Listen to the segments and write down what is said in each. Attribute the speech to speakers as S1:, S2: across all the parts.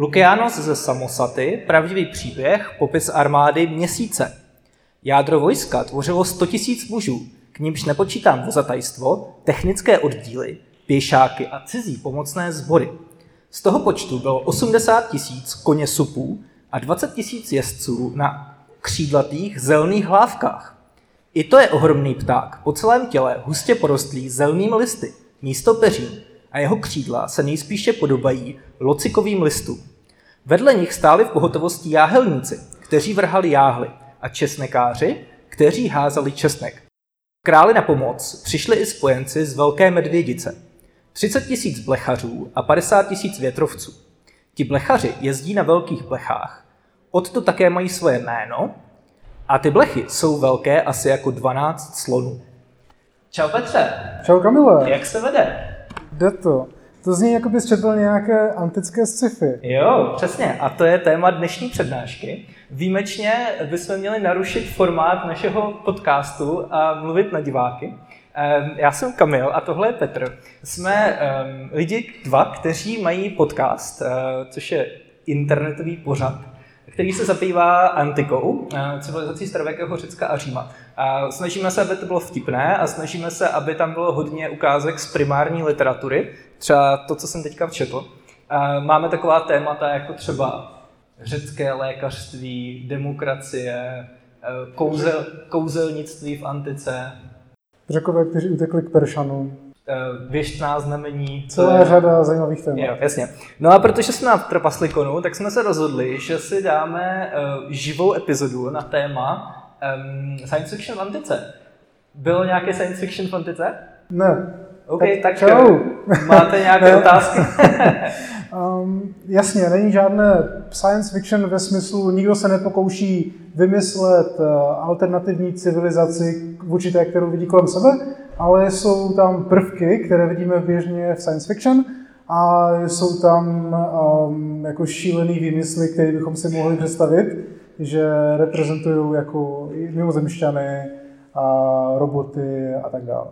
S1: Lukianos ze Samosaty, pravdivý příběh, popis armády měsíce. Jádro vojska tvořilo 100 000 mužů, k nímž nepočítám vozatajstvo, technické oddíly, pěšáky a cizí pomocné sbory. Z toho počtu bylo 80 tisíc koně supů a 20 tisíc jezdců na křídlatých zelných hlávkách. I to je ohromný pták, po celém těle hustě porostlý zelnými listy, místo peří, a jeho křídla se nejspíše podobají locikovým listům. Vedle nich stáli v pohotovosti jáhelníci, kteří vrhali jáhly, a česnekáři, kteří házali česnek. Králi na pomoc přišli i spojenci z Velké Medvědice. 30 tisíc blechařů a 50 tisíc větrovců. Ti blechaři jezdí na velkých blechách. Od to také mají svoje jméno a ty blechy jsou velké asi jako 12 slonů. Čau Petře.
S2: Čau Kamile.
S1: Jak se vede?
S2: Jde to. To zní, jako bys četl nějaké antické sci-fi.
S1: Jo, přesně. A to je téma dnešní přednášky. Výjimečně bychom měli narušit formát našeho podcastu a mluvit na diváky. Já jsem Kamil a tohle je Petr. Jsme um, lidi dva, kteří mají podcast, uh, což je internetový pořad, který se zabývá antikou, uh, civilizací starověkého Řecka a Říma. A snažíme se, aby to bylo vtipné a snažíme se, aby tam bylo hodně ukázek z primární literatury, třeba to, co jsem teďka včetl. A máme taková témata jako třeba řecké lékařství, demokracie, e, kouzel, kouzelnictví v antice.
S2: Řekové, kteří utekli k Peršanům.
S1: E, věštná znamení.
S2: Celá je... řada zajímavých témat.
S1: Jo, jasně. No a protože jsme na Trpaslikonu, tak jsme se rozhodli, že si dáme uh, živou epizodu na téma um, science fiction v antice. Bylo nějaké science fiction v antice?
S2: Ne.
S1: OK, tak, tak čau. máte nějaké otázky?
S2: um, jasně, není žádné science fiction ve smyslu, nikdo se nepokouší vymyslet uh, alternativní civilizaci vůči té, kterou vidí kolem sebe, ale jsou tam prvky, které vidíme běžně v science fiction a jsou tam um, jako šílený výmysly, které bychom si mohli představit, že reprezentují jako mimozemšťany a roboty a tak dále.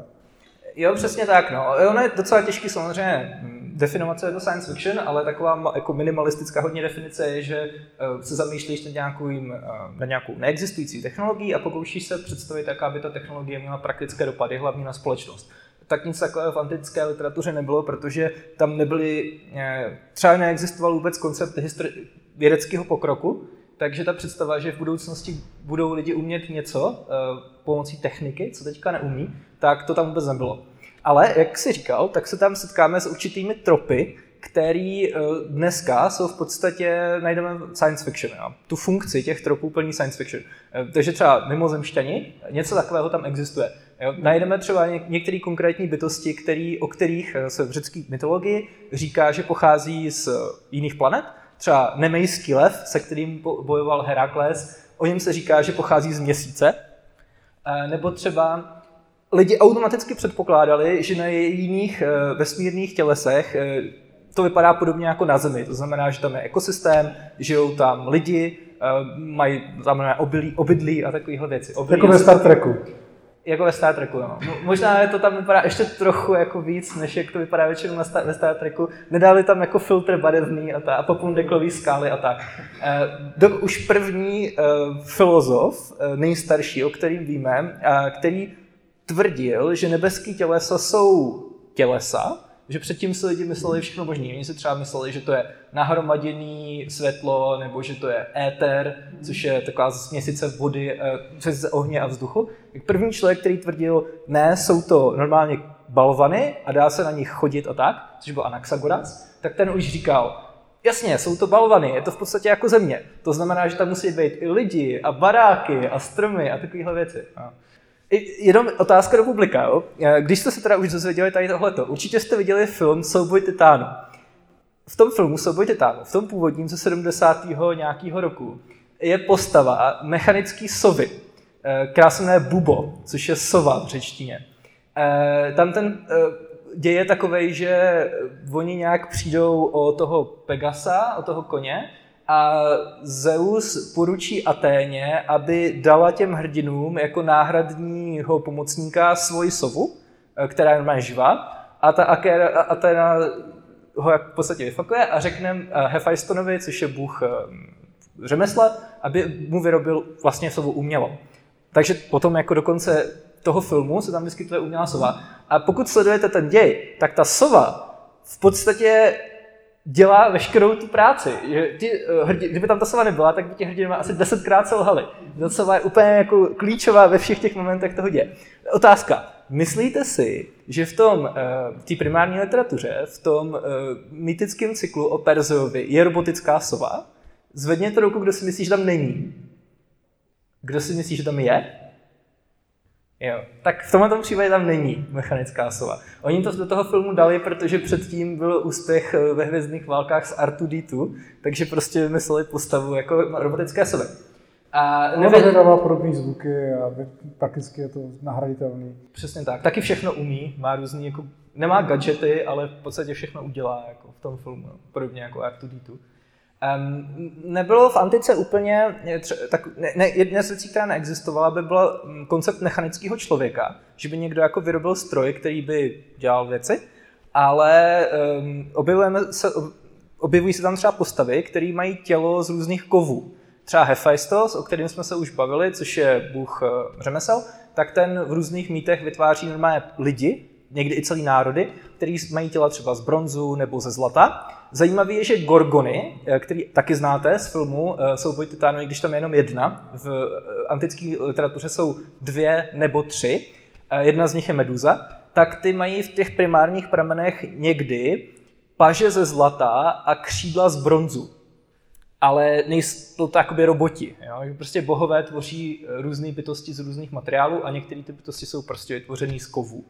S1: Jo, přesně tak. No. Ono je docela těžký samozřejmě definovat, co je to science fiction, ale taková jako minimalistická hodně definice je, že eh, se zamýšlíš nad nějakou, eh, na nějakou neexistující technologií a pokoušíš se představit, jaká by ta technologie měla praktické dopady, hlavně na společnost. Tak nic takového v antické literatuře nebylo, protože tam nebyly, eh, třeba neexistoval vůbec koncept histori- vědeckého pokroku, takže ta představa, že v budoucnosti budou lidi umět něco pomocí techniky, co teďka neumí, tak to tam vůbec nebylo. Ale, jak jsi říkal, tak se tam setkáme s určitými tropy, který eh, dneska jsou v podstatě, najdeme science fiction. Jo. Tu funkci těch tropů plní science fiction. Eh, takže třeba mimozemšťani, něco takového tam existuje. Jo. Najdeme třeba některé konkrétní bytosti, který, o kterých eh, se v řecké mytologii říká, že pochází z jiných planet. Třeba nemejský lev, se kterým bojoval Herakles, o něm se říká, že pochází z měsíce. Nebo třeba lidi automaticky předpokládali, že na jiných eh, vesmírných tělesech eh, to vypadá podobně jako na Zemi. To znamená, že tam je ekosystém, žijou tam lidi, eh, mají tam obydlí, obydlí a takovéhle věci.
S2: Obydlí jako ve Star Treku.
S1: Jako ve Star Treku, no. Možná je to tam vypadá ještě trochu jako víc, než jak to vypadá většinou na Star, ve Star Treku. Nedali tam jako filtr barevný a, ta, a popundeklový skály a tak. dok už první filozof, nejstarší, o kterým víme, který tvrdil, že nebeský tělesa jsou tělesa, že předtím si lidi mysleli všechno možné. Oni si třeba mysleli, že to je nahromaděný světlo, nebo že to je éter, což je taková směsice vody, eh, směsice ohně a vzduchu. Tak první člověk, který tvrdil, ne, jsou to normálně balvany a dá se na nich chodit a tak, což byl Anaxagoras, tak ten už říkal, Jasně, jsou to balvany, je to v podstatě jako země. To znamená, že tam musí být i lidi a baráky a stromy a takovéhle věci. No. Jenom otázka do publika, jo? Když jste se teda už dozvěděli tady tohleto, určitě jste viděli film Souboj titánu. V tom filmu Souboj titánu, v tom původním ze 70. nějakého roku, je postava mechanický sovy, eh, jmenuje Bubo, což je sova v řečtině. Eh, tam ten eh, děj je takový, že oni nějak přijdou o toho Pegasa, o toho koně, a Zeus poručí Aténě, aby dala těm hrdinům jako náhradního pomocníka svoji sovu, eh, která je normálně živá, a ta Aténa ho v podstatě vyfakuje a řekne uh, Hefajstonovi, což je bůh uh, řemesla, aby mu vyrobil vlastně sovu umělo. Takže potom jako do konce toho filmu se tam vyskytuje umělá sova. A pokud sledujete ten děj, tak ta sova v podstatě dělá veškerou tu práci. Že ti, uh, hrdě, kdyby tam ta sova nebyla, tak by ti hrdinové asi desetkrát selhali. Ta sova je úplně jako klíčová ve všech těch momentech toho děje. Otázka. Myslíte si, že v tom, uh, té primární literatuře, v tom uh, mytickém cyklu o Perzeovi je robotická sova? Zvedněte ruku, kdo si myslí, že tam není. Kdo si myslí, že tam je? Jo. Tak v tomhle případě tam není mechanická sova. Oni to do toho filmu dali, protože předtím byl úspěch eh, ve hvězdných válkách s R2D2, takže prostě vymysleli postavu jako robotické sovy.
S2: A nevě... Ono vydává podobné zvuky a prakticky je to nahraditelný.
S1: Přesně tak. Taky všechno umí, má různý, jako, nemá gadgety, ale v podstatě všechno udělá jako v tom filmu, podobně jako R2D2. Um, nebylo v antice úplně, tře, tak ne, ne, jedna z věcí, která neexistovala, by byl mm, koncept mechanického člověka, že by někdo jako vyrobil stroj, který by dělal věci, ale um, objevujeme se, objevují se tam třeba postavy, které mají tělo z různých kovů. Třeba Hephaistos, o kterém jsme se už bavili, což je bůh uh, řemesel, tak ten v různých mýtech vytváří normálně lidi, někdy i celý národy, který mají těla třeba z bronzu nebo ze zlata Zajímavé je, že Gorgony, eh, který taky znáte z filmu eh, Souboj titánů, když tam je jenom jedna, v eh, antické literatuře jsou dvě nebo tři, jedna z nich je Meduza, tak ty mají v těch primárních pramenech někdy paže ze zlata a křídla z bronzu. Ale nejsou to jakoby roboti. Jo? Prostě bohové tvoří různé bytosti z různých materiálů a některé ty bytosti jsou prostě vytvořené z kovů.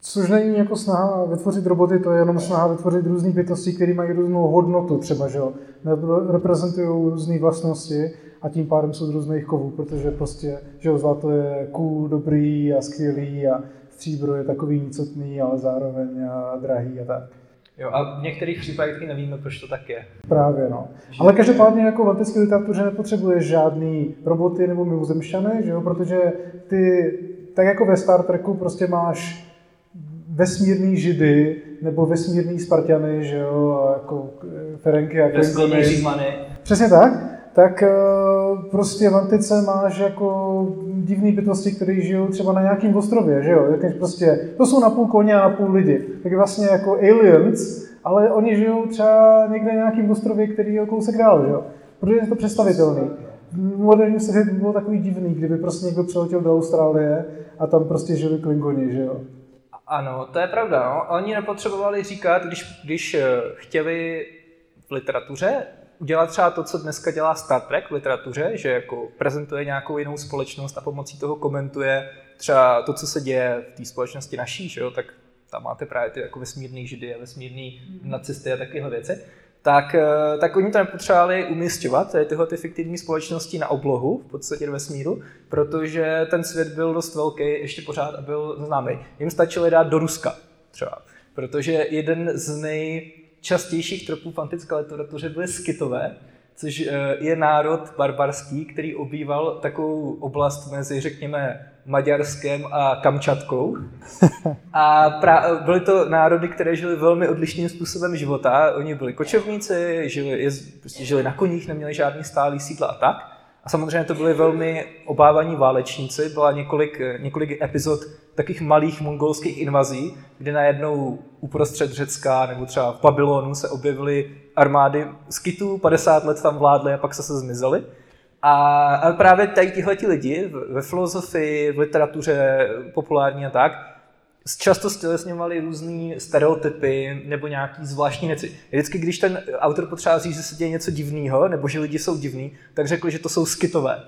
S2: Což není jako snaha vytvořit roboty, to je jenom snaha vytvořit různé bytosti, které mají různou hodnotu třeba, že jo. Reprezentují různé vlastnosti a tím pádem jsou z různých kovů, protože prostě, že jo, zlato je cool, dobrý a skvělý a stříbro je takový nicotný, ale zároveň a drahý a tak.
S1: Jo, a v některých případech taky nevíme, proč to tak je.
S2: Právě, no. Ale každopádně jako v antické literatuře nepotřebuješ žádný roboty nebo mimozemšťany, že jo, protože ty, tak jako ve Star Treku prostě máš vesmírný židy nebo vesmírný Spartany, že jo, a jako eh, Ferenky a
S1: Klingony.
S2: Přesně tak. Tak eh, prostě v antice máš jako divné bytosti, které žijou třeba na nějakém ostrově, že jo? Jak prostě, to jsou na půl koně a na půl lidi. Tak vlastně jako aliens, ale oni žijou třeba někde na nějakém ostrově, který je kousek dál, že jo? Protože je to představitelný. V moderním světě by bylo takový divný, kdyby prostě někdo přiletěl do Austrálie a tam prostě žili klingoni, že jo?
S1: Ano, to je pravda. No. Oni nepotřebovali říkat, když, když eh, chtěli v literatuře udělat třeba to, co dneska dělá Star Trek v literatuře, že jako prezentuje nějakou jinou společnost a pomocí toho komentuje třeba to, co se děje v té společnosti naší, že jo, tak tam máte právě ty jako vesmírný židy a vesmírný mm-hmm. nacisty a takovéhle věci tak, eh, tak oni to nepotřebovali umístěvat, tyhle ty fiktivní společnosti na oblohu, v podstatě do vesmíru, protože ten svět byl dost velký ještě pořád a byl známý. Jim stačilo dát do Ruska třeba, protože jeden z nejčastějších tropů v antické literatuře byly skytové, což eh, je národ barbarský, který obýval takovou oblast mezi, řekněme, Maďarskem a Kamčatkou. A pra, byly to národy, které žili velmi odlišným způsobem života. Oni byli kočovníci, žili, jez, prostě žili na koních, neměli žádný stálý sídla a tak. A samozřejmě to byli velmi obávaní válečníci. Byla několik, několik epizod takových malých mongolských invazí, kdy najednou uprostřed Řecka nebo třeba v Babylonu se objevily armády skytů, 50 let tam vládly a pak se se zmizely. A, a právě tady tihle lidi ve filozofii, v literatuře populární a tak, často stělesňovali různé stereotypy nebo nějaký zvláštní věci. Vždycky, když ten autor potřeba říct, že se děje něco divného, nebo že lidi jsou divní, tak řekl, že to jsou skytové.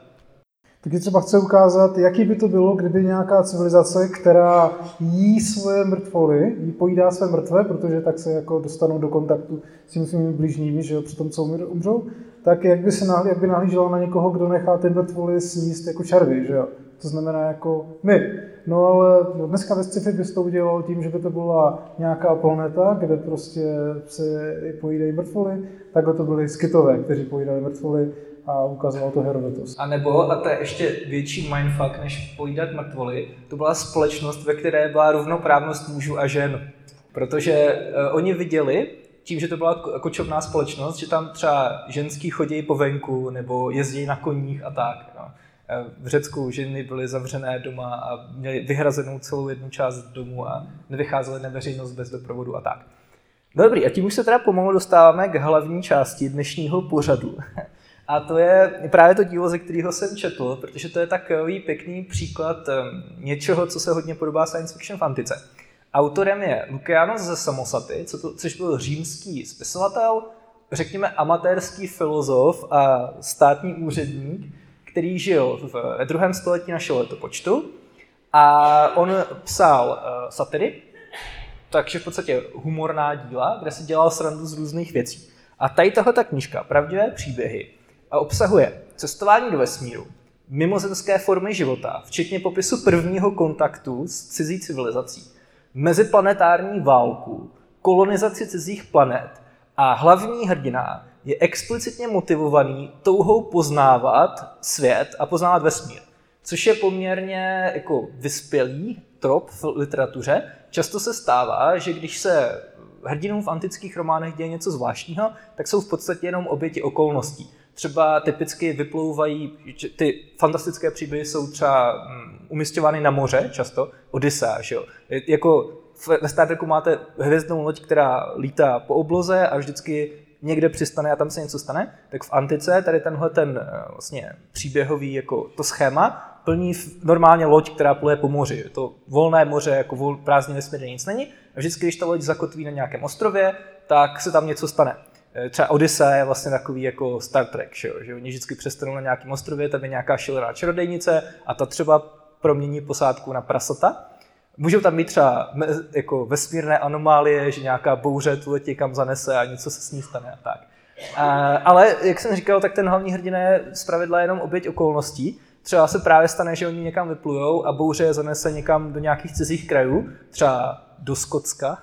S2: Taky třeba chce ukázat, jaký by to bylo, kdyby nějaká civilizace, která jí svoje mrtvoly, jí pojídá své mrtvé, protože tak se jako dostanou do kontaktu s těmi svými blížními, že jo, při tom, co umřou, tak jak by, se nahlí, jak by nahlížela na někoho, kdo nechá ty mrtvoly sníst jako červy, že jo? To znamená jako my. No ale dneska ve sci-fi bys to udělal tím, že by to byla nějaká planeta, kde prostě se pojídají mrtvoly, tak to byly skytové, kteří pojídali mrtvoly a ukazoval to Herodotus.
S1: A nebo, a to je ještě větší mindfuck, než pojídat mrtvoly, to byla společnost, ve které byla rovnoprávnost mužů a žen. Protože uh, oni viděli, tím, že to byla kočovná společnost, že tam třeba ženský chodí po venku nebo jezdí na koních a tak. No. V Řecku ženy byly zavřené doma a měly vyhrazenou celou jednu část domu a nevycházely na veřejnost bez doprovodu a tak. Dobrý, a tím už se teda pomalu dostáváme k hlavní části dnešního pořadu. A to je právě to dílo, ze kterého jsem četl, protože to je takový pěkný příklad něčeho, co se hodně podobá science fiction v antice. Autorem je Lukianos ze Samosaty, co to, což byl římský spisovatel, řekněme amatérský filozof a státní úředník, který žil v druhém století našeho letopočtu a on psal uh, satiry, takže v podstatě humorná díla, kde se dělal srandu z různých věcí. A tady tahle ta knížka, pravdivé příběhy, a obsahuje cestování do vesmíru, mimozemské formy života, včetně popisu prvního kontaktu s cizí civilizací, meziplanetární válku, kolonizaci cizích planet a hlavní hrdina je explicitně motivovaný touhou poznávat svět a poznávat vesmír. Což je poměrně jako vyspělý trop v literatuře. Často se stává, že když se hrdinům v antických románech děje něco zvláštního, tak jsou v podstatě jenom oběti okolností. Třeba typicky vyplouvají, ty fantastické příběhy jsou třeba mm, umistovány na moře často, Odyssea, jo. Jako ve Star Treku máte hvězdnou loď, která lítá po obloze a vždycky někde přistane a tam se něco stane, tak v antice tady tenhle ten eh, vlastně příběhový jako to schéma plní normálně loď, která pluje po moři. Je to volné moře, jako vol, prázdný vesmír, nic není. A vždycky, když ta loď zakotví na nějakém ostrově, tak se tam něco stane. Eh, třeba Odyssey je vlastně takový jako Star Trek, že, jo? že oni vždycky přestanou na nějakém ostrově, tam je nějaká šílená čarodejnice a ta třeba promění posádku na prasata Můžou tam být třeba jako vesmírné anomálie, že nějaká bouře tu kam zanese a něco se s ní stane a tak. A, ale, jak jsem říkal, tak ten hlavní hrdina je zpravidla jenom oběť okolností. Třeba se právě stane, že oni někam vyplujou a bouře je zanese někam do nějakých cizích krajů, třeba do Skotska,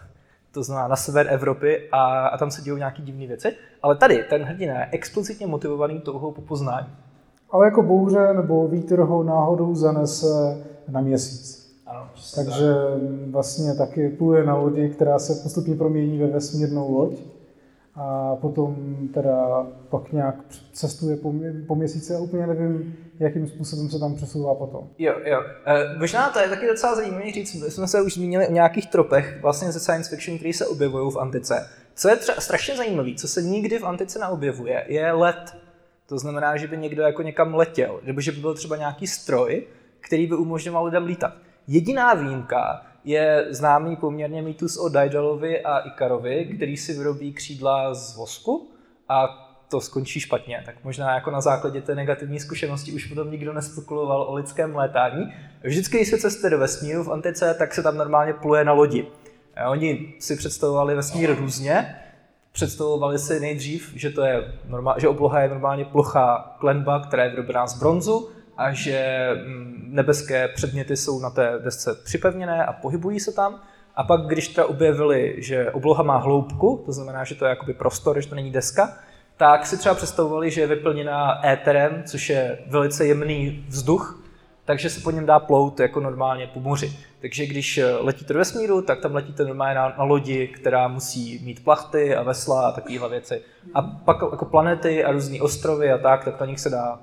S1: to znamená na sever Evropy a, a tam se dějou nějaké divné věci. Ale tady ten hrdina je explicitně motivovaný touhou po poznání.
S2: Ale jako bouře nebo vítr ho náhodou zanese na měsíc. Takže vlastně taky pluje na lodi, která se postupně promění ve vesmírnou loď a potom teda pak nějak cestuje po, po měsíci a úplně nevím, jakým způsobem se tam přesouvá potom.
S1: Jo, jo. E, možná to je taky docela zajímavé říct, my jsme se už zmínili o nějakých tropech vlastně ze science fiction, které se objevují v antice. Co je třeba strašně zajímavé, co se nikdy v antice neobjevuje, je let. To znamená, že by někdo jako někam letěl, nebo že by byl třeba nějaký stroj, který by umožňoval lidem lítat. Jediná výjimka je známý poměrně mýtus o Daidalovi a Ikarovi, který si vyrobí křídla z vosku a to skončí špatně. Tak možná jako na základě té negativní zkušenosti už potom nikdo nespekuloval o lidském létání. Vždycky, když se cestuje do vesmíru v antice, tak se tam normálně pluje na lodi. Oni si představovali vesmír různě, představovali si nejdřív, že, to je normál, že obloha je normálně plochá klenba, která je vyrobená z bronzu, a že mm, nebeské předměty jsou na té desce připevněné a pohybují se tam. A pak, když teda objevili, že obloha má hloubku, to znamená, že to je jakoby prostor, že to není deska, tak si třeba představovali, že je vyplněná éterem, což je velice jemný vzduch, takže se po něm dá plout jako normálně po moři. Takže když letíte do vesmíru, tak tam letíte normálně na, na lodi, která musí mít plachty a vesla a takovéhle věci. A pak jako planety a různé ostrovy a tak, tak na nich se dá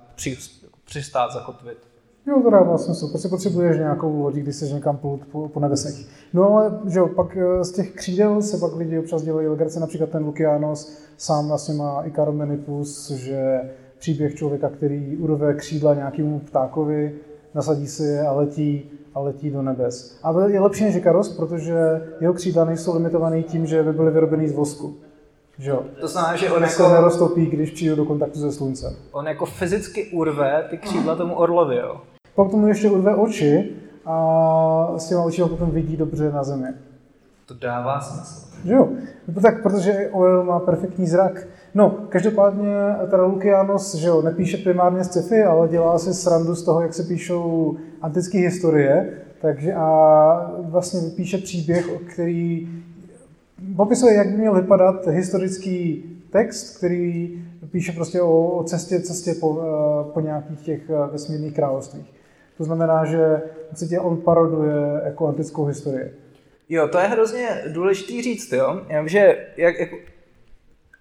S1: přistát, zakotvit.
S2: Jo, to dává smysl. Prostě potřebuješ nějakou lodi, když se někam plout po, po nebesech. No ale že jo, pak eh, z těch křídel se pak lidi občas dělají legrace, například ten Lukianos sám vlastně má Ikaromenipus, že příběh člověka, který urve křídla nějakému ptákovi, nasadí si je a letí, a letí do nebes. A je lepší než Ikaros, protože jeho křídla nejsou limitované tím, že by byly vyrobený z vosku. Že jo?
S1: To znamená, že on
S2: jako... se neroztopí, když přijde do kontaktu se sluncem.
S1: On jako fyzicky urve ty křídla tomu orlovi, jo?
S2: Pak tomu ještě urve oči a s těma očima potom vidí dobře na zemi.
S1: To dává smysl.
S2: Jo? No tak, protože Oil má perfektní zrak. No, každopádně teda Lukianos, že jo, nepíše primárně sci-fi, ale dělá si srandu z toho, jak se píšou antické historie, takže a vlastně vypíše příběh, který popisuje, jak by měl vypadat historický text, který píše prostě o, o cestě, cestě po, eh, po nějakých těch eh, vesmírných královstvích. To znamená, že v on paroduje jako antickou historii.
S1: Jo, to je hrozně důležitý říct, jo. Já vím, že jak, jak,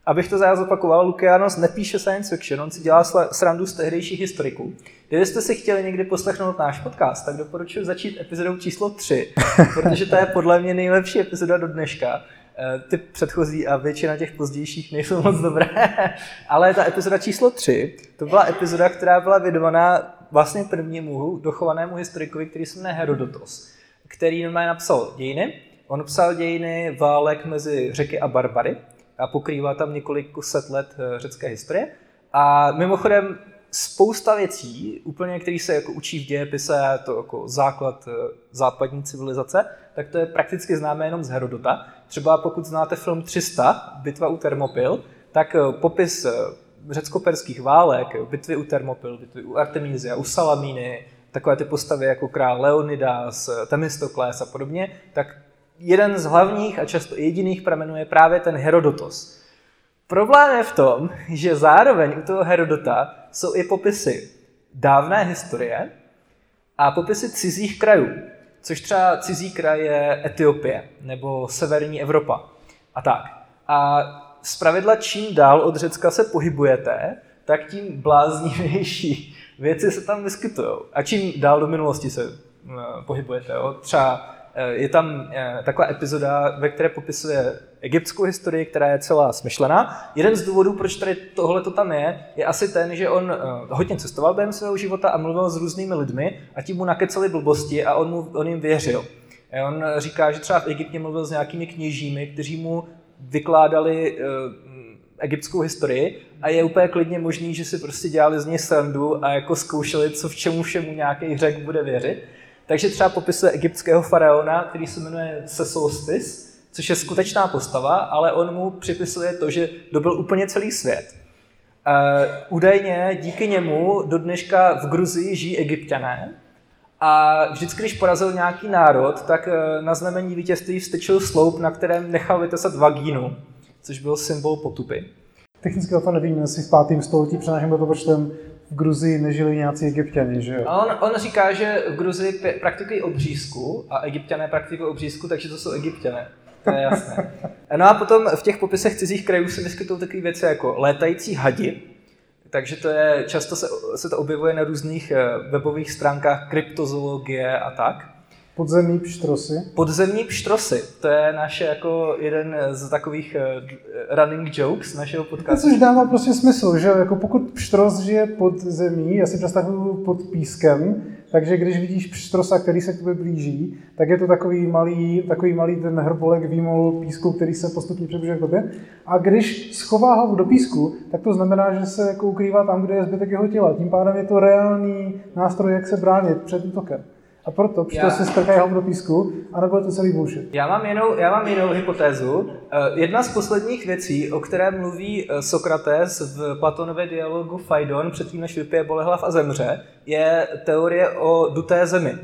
S1: abych to zároveň zopakoval, Lukianos nepíše science fiction, on si dělá srandu z tehdejších historiků. Kdybyste si chtěli někdy poslechnout náš podcast, tak doporučuji začít epizodou číslo 3, protože to je podle mě nejlepší epizoda do dneška. Eh, ty předchozí a většina těch pozdějších nejsou moc dobré, ale ta epizoda číslo 3, to byla epizoda, která byla vydovaná vlastně prvnímu dochovanému historikovi, který se jmenuje Herodotos, který normálně napsal dějiny. On psal dějiny válek mezi řeky a barbary a pokrývá tam několik set let eh, řecké historie. A mimochodem spousta věcí, úplně, který se jako učí v dějepise, to jako základ eh, západní civilizace, tak to je prakticky známé jenom z Herodota. Třeba pokud znáte film 300, Bitva u Termopil, tak eh, popis řecko-perských válek, bitvy u Termopil, bitvy u Artemízy u Salamíny, takové ty postavy jako král Leonidas, Temistokles a podobně, tak jeden z hlavních a často jediných pramenů je právě ten Herodotos. Problém je v tom, že zároveň u toho Herodota jsou i popisy dávné historie a popisy cizích krajů, což třeba cizí kraj je Etiopie nebo severní Evropa a tak. A zpravidla čím dál od Řecka se pohybujete, tak tím bláznivější věci se tam vyskytují. A čím dál do minulosti se eh, pohybujete. Jo? Třeba Eh, je tam eh, taková epizoda, ve které popisuje egyptskou historii, která je celá smyšlená. Jeden z důvodů, proč tady tohle to tam je, je asi ten, že on eh, hodně cestoval během svého života a mluvil s různými lidmi a tím mu nakecali blbosti a on, mu, on jim věřil. On říká, že třeba v Egyptě mluvil s nějakými kněžími, kteří mu vykládali egyptskou historii a je úplně klidně možný, že si prostě dělali z něj srandu a jako zkoušeli, co v čemu všemu nějaký řek bude věřit. Takže třeba popisuje egyptského faraona, který se jmenuje Sesolstis, což je skutečná postava, ale on mu připisuje to, že dobil úplně celý svět. Uh, údajně díky němu do dneška v Gruzii žijí egyptiané a vždycky, když porazil nějaký národ, tak uh, na znamení vítězství vstyčil sloup, na kterém nechal vytesat vagínu, což byl symbol potupy.
S2: Technicky to nevím, jestli v 5. století před naším letopočtem v Gruzii nežili nějací egyptiani, že jo?
S1: On, on říká, že v Gruzii praktikují obřízku a egyptiané praktikují obřízku, takže to jsou egyptiané. To je jasné. No a potom v těch popisech cizích krajů se vyskytují takové věci jako létající hadi, takže to je, často se, se to objevuje na různých eh, webových stránkách kryptozoologie a tak.
S2: Podzemní pštrosy?
S1: Podzemní pštrosy, to je naše jako jeden z takových uh, running jokes našeho podcastu.
S2: Což dává prostě smysl, že jako pokud pštros žije pod zemí, já si představuju pod pískem, takže když vidíš pštrosa, který se k tobě blíží, tak je to takový malý, takový malý ten hrbolek výmol písku, který se postupně přibližuje k tobě. A když schová hlavu do písku, tak to znamená, že se jako ukrývá tam, kde je zbytek jeho těla. Tím pádem je to reálný nástroj, jak se bránit před útokem. A proto já... si strkají do písku, anebo je to celý bullshit.
S1: Já mám jinou, já mám jinou hypotézu. Eh, jedna z posledních věcí, o které mluví eh, Sokrates v Platonově dialogu Fajdon předtím, než vypije bolehlav a zemře, je teorie o duté zemi.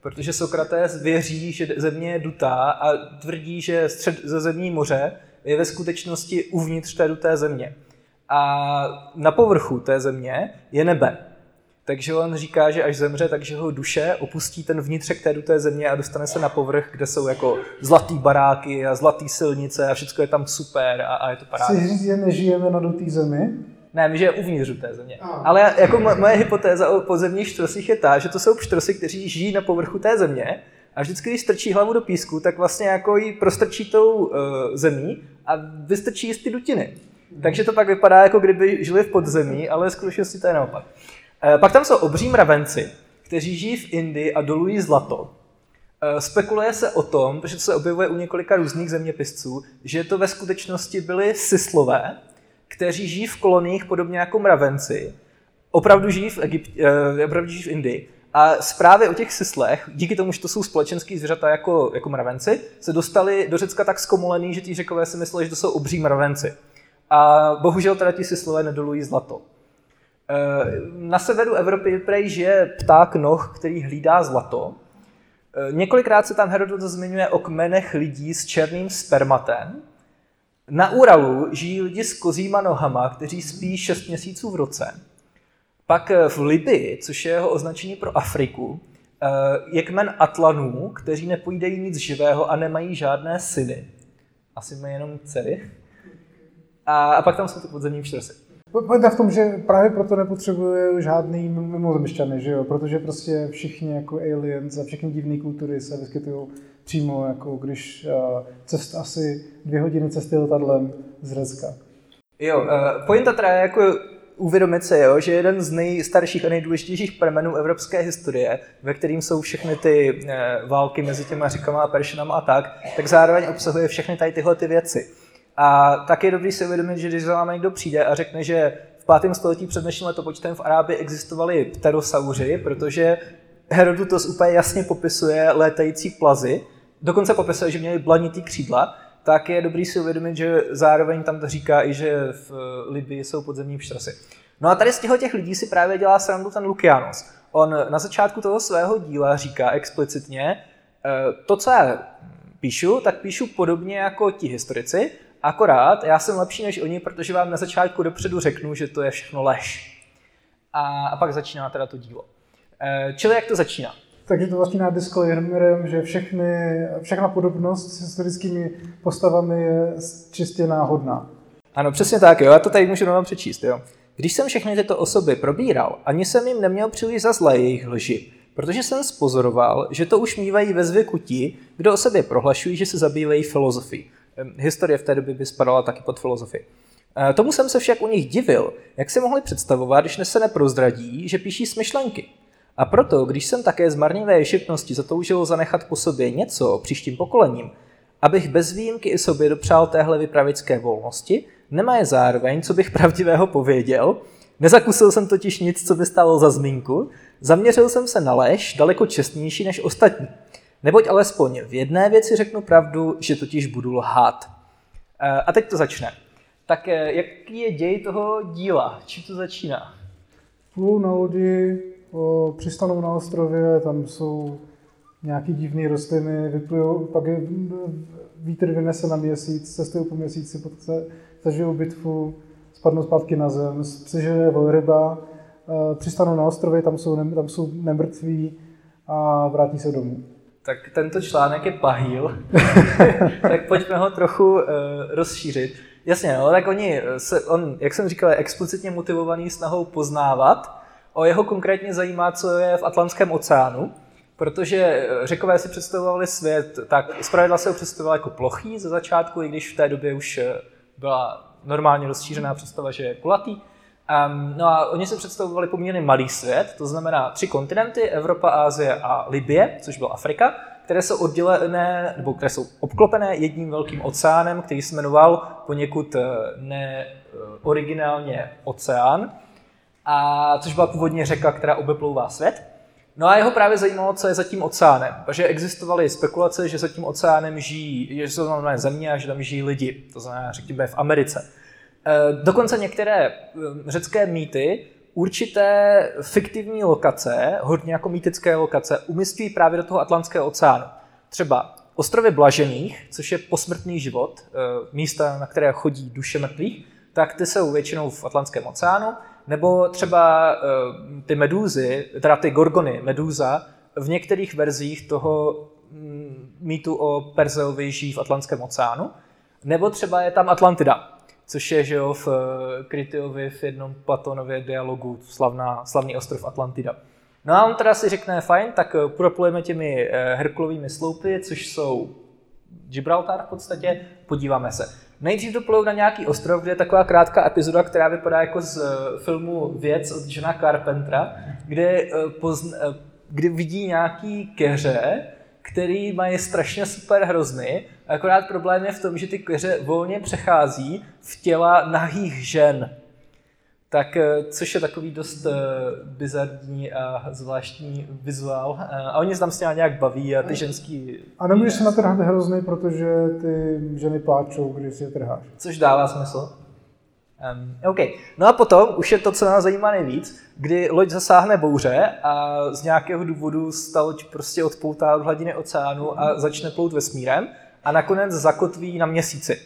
S1: Protože Sokrates věří, že země je dutá a tvrdí, že střed ze zemní moře je ve skutečnosti uvnitř té duté země. A na povrchu té země je nebe. Takže on říká, že až zemře, takže ho duše opustí ten vnitřek té duté země a dostane se na povrch, kde jsou jako zlatý baráky a zlatý silnice a všechno je tam super a, a je to paráda.
S2: Chci říct, že nežijeme na duté zemi?
S1: Ne, my žijeme uvnitř té země. A. Ale jako moje hypotéza o pozemních štrosích je ta, že to jsou štrosy, kteří žijí na povrchu té země a vždycky, když strčí hlavu do písku, tak vlastně jako ji prostrčí tou uh, zemí a vystrčí z ty dutiny. Takže to pak vypadá, jako kdyby žili v podzemí, ale skutečnosti to je naopak. Eh, pak tam jsou obří mravenci, kteří žijí v Indii a dolují zlato. Eh, spekuluje se o tom, protože to se objevuje u několika různých zeměpisců, že to ve skutečnosti byli syslové, kteří žijí v koloniích podobně jako mravenci, opravdu žijí v, Egypt, eh, opravdu žijí v Indii. A zprávy o těch syslech, díky tomu, že to jsou společenské zvířata jako, jako mravenci, se dostali do Řecka tak zkomolený, že ti řekové si mysleli, že to jsou obří mravenci. A bohužel teda ti syslové nedolují zlato. Eh, na severu Evropy prej žije pták noh, který hlídá zlato. Eh, několikrát se tam Herodot zmiňuje o kmenech lidí s černým spermatem. Na Uralu žijí lidi s kozíma nohama, kteří spí 6 měsíců v roce. Pak eh, v Libii, což je jeho označení pro Afriku, je kmen Atlanů, kteří nepojídají nic živého a nemají žádné syny. Asi mají jenom dcery. A, a pak tam jsou ty podzemní pštrosy.
S2: Pointa v tom, že právě proto nepotřebuje žádný mimozemšťany, že jo? Protože prostě všichni jako aliens a všechny divné kultury se vyskytují přímo, jako když uh, cest asi dvě hodiny cesty letadlem z Řecka.
S1: Jo, uh, pointa teda je jako uvědomit si, jo, že jeden z nejstarších a nejdůležitějších premenů evropské historie, ve kterým jsou všechny ty uh, války mezi těma říkama a Peršinama a tak, tak zároveň obsahuje všechny tady tyhle ty věci. A tak je dobrý si uvědomit, že když za námi někdo přijde a řekne, že v 5. století před dnešním letopočtem v Arábii existovali pterosauři, protože Herodotus úplně jasně popisuje létající plazy, dokonce popisuje, že měli blanitý křídla, tak je dobrý si uvědomit, že zároveň tam to říká i, že v Libii jsou podzemní pštrasy. No a tady z těch lidí si právě dělá srandu ten Lukianos. On na začátku toho svého díla říká explicitně, eh, to, co já píšu, tak píšu podobně jako ti historici, Akorát já jsem lepší než oni, protože vám na začátku dopředu řeknu, že to je všechno lež. A, a pak začíná teda to dílo. E, čili jak to začíná?
S2: Takže to vlastně na disclaimerem, že všechny, všechna podobnost s historickými postavami je čistě náhodná.
S1: Ano, přesně tak, jo. Já to tady můžu jenom přečíst, jo. Když jsem všechny tyto osoby probíral, ani jsem jim neměl příliš za zlé jejich lži, protože jsem spozoroval, že to už mývají ve zvyku ti, kdo o sobě prohlašují, že se zabývají filozofií. Historie v té době by spadala taky pod filozofii. E, tomu jsem se však u nich divil, jak si mohli představovat, když se neprozradí, že píší smyšlenky. A proto, když jsem také z marnivé šipnosti zatoužil zanechat po sobě něco příštím pokolením, abych bez výjimky i sobě dopřál téhle vypravické volnosti, nemá je zároveň, co bych pravdivého pověděl, nezakusil jsem totiž nic, co by stálo za zmínku, zaměřil jsem se na lež daleko čestnější než ostatní. Neboť alespoň v jedné věci řeknu pravdu, že totiž budu lhát. Eh, a teď to začne. Tak eh, jaký je děj toho díla? Čím to začíná?
S2: Plou na lodi, přistanou na ostrově, tam jsou nějaký divné rostliny, vyplujou, pak je vítr vynese na měsíc, cestují po měsíci, potom zažijou bitvu, spadnou zpátky na zem, přežije velryba, eh, přistanou na ostrově, tam jsou, tam jsou nemrtví a vrátí se domů
S1: tak tento článek je pahýl, tak pojďme ho trochu uh, rozšířit. Jasně, no, tak oni, eh, se, on, jak jsem říkal, je explicitně motivovaný snahou poznávat. O jeho konkrétně zajímá, co je v Atlantském oceánu, protože eh, řekové si představovali svět, tak zpravidla se ho představoval jako plochý ze začátku, i když v té době už byla normálně rozšířená představa, že je kulatý. Um, no a oni se představovali poměrně malý svět, to znamená tři kontinenty, Evropa, Ázie a Libie, což byla Afrika, které jsou oddělené, nebo které jsou obklopené jedním velkým oceánem, který se jmenoval poněkud eh, neoriginálně oceán, a což byla původně řeka, která obeplouvá svět. No a jeho právě zajímalo, co je za tím oceánem, protože existovaly spekulace, že za tím oceánem žijí, že jsou tam země a že tam žijí lidi, to znamená, řekněme, v Americe. Eh, dokonce některé eh, řecké mýty určité fiktivní lokace, hodně jako mýtické lokace, umístují právě do toho Atlantského oceánu. Třeba ostrovy Blažených, což je posmrtný život, eh, místa, na které chodí duše mrtvých, tak ty jsou většinou v Atlantském oceánu, nebo třeba ty medúzy, teda ty gorgony, medúza, v některých verzích toho mm, mýtu o Perzeovi žijí v Atlantském oceánu, nebo třeba je tam Atlantida, což je, že jo, v eh, Krytiovi v jednom Platonově dialogu slavná, slavný ostrov Atlantida. No a on teda si řekne, fajn, tak eh, proplujeme těmi eh, Herkulovými sloupy, což jsou Gibraltar v podstatě, podíváme se. Nejdřív doplujou na nějaký ostrov, kde je taková krátká epizoda, která vypadá jako z filmu Věc od Johna Carpentera, kde, pozn, kdy vidí nějaký keře, který mají strašně super hrozny, akorát problém je v tom, že ty keře volně přechází v těla nahých žen. Tak, eh, což je takový dost uh, bizarní a zvláštní vizuál. Uh, a oni se tam s nějak baví a ty ženský...
S2: A nemůžeš se natrhat hrozný, protože ty ženy pláčou, když si je trháš.
S1: Což dává smysl. Um, OK. No a potom už je to, co nás zajímá nejvíc, kdy loď zasáhne bouře a z nějakého důvodu ta loď prostě odpoutá od hladiny oceánu a začne plout vesmírem a nakonec zakotví na měsíci.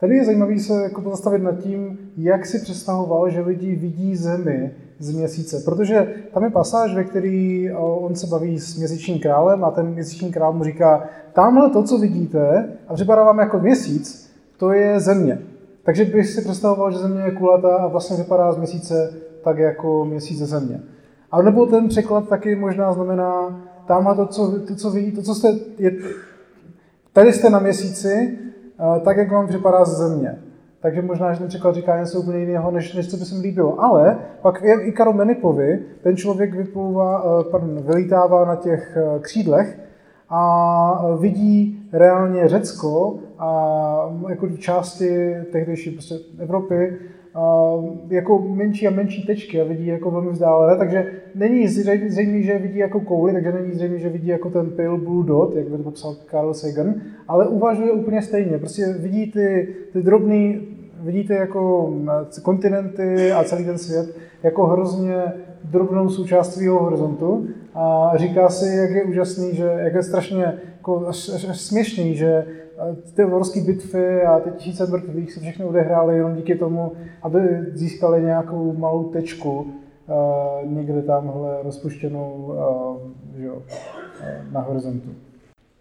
S2: Tady je zajímavé se jako pozastavit nad tím, jak si představoval, že lidi vidí Zemi z měsíce. Protože tam je pasáž, ve který on se baví s měsíčním králem a ten měsíční král mu říká, tamhle to, co vidíte, a připadá vám jako měsíc, to je Země. Takže bych si představoval, že Země je kulatá a vlastně vypadá z měsíce tak jako měsíc ze Země. A nebo ten překlad taky možná znamená, tamhle to, co, to, co vidí, to, co jste, je, tady jste na měsíci, tak, jak vám připadá z Země. Takže možná, že ten překlad říká něco úplně jiného, než, než co by se mi líbilo. Ale pak i Karol Menipovi, ten člověk vyplouvá, pardon, vylítává na těch křídlech a vidí reálně Řecko a jako části tehdejší prostě Evropy jako menší a menší tečky a vidí jako velmi vzdálené, takže není zřejmě, že vidí jako kouli, takže není zřejmě, že vidí jako ten pale blue dot, jak by to popsal Carl Sagan, ale uvažuje úplně stejně. Prostě vidí ty, ty drobný, vidíte jako kontinenty a celý ten svět jako hrozně drobnou součást svého horizontu a říká si, jak je úžasný, že jak je strašně jako až, až, až směšný, že ty obrovské bitvy a ty tisíce mrtvých se všechny odehrály jenom díky tomu, aby získali nějakou malou tečku uh, někde tamhle rozpuštěnou uh, jo, uh, na horizontu.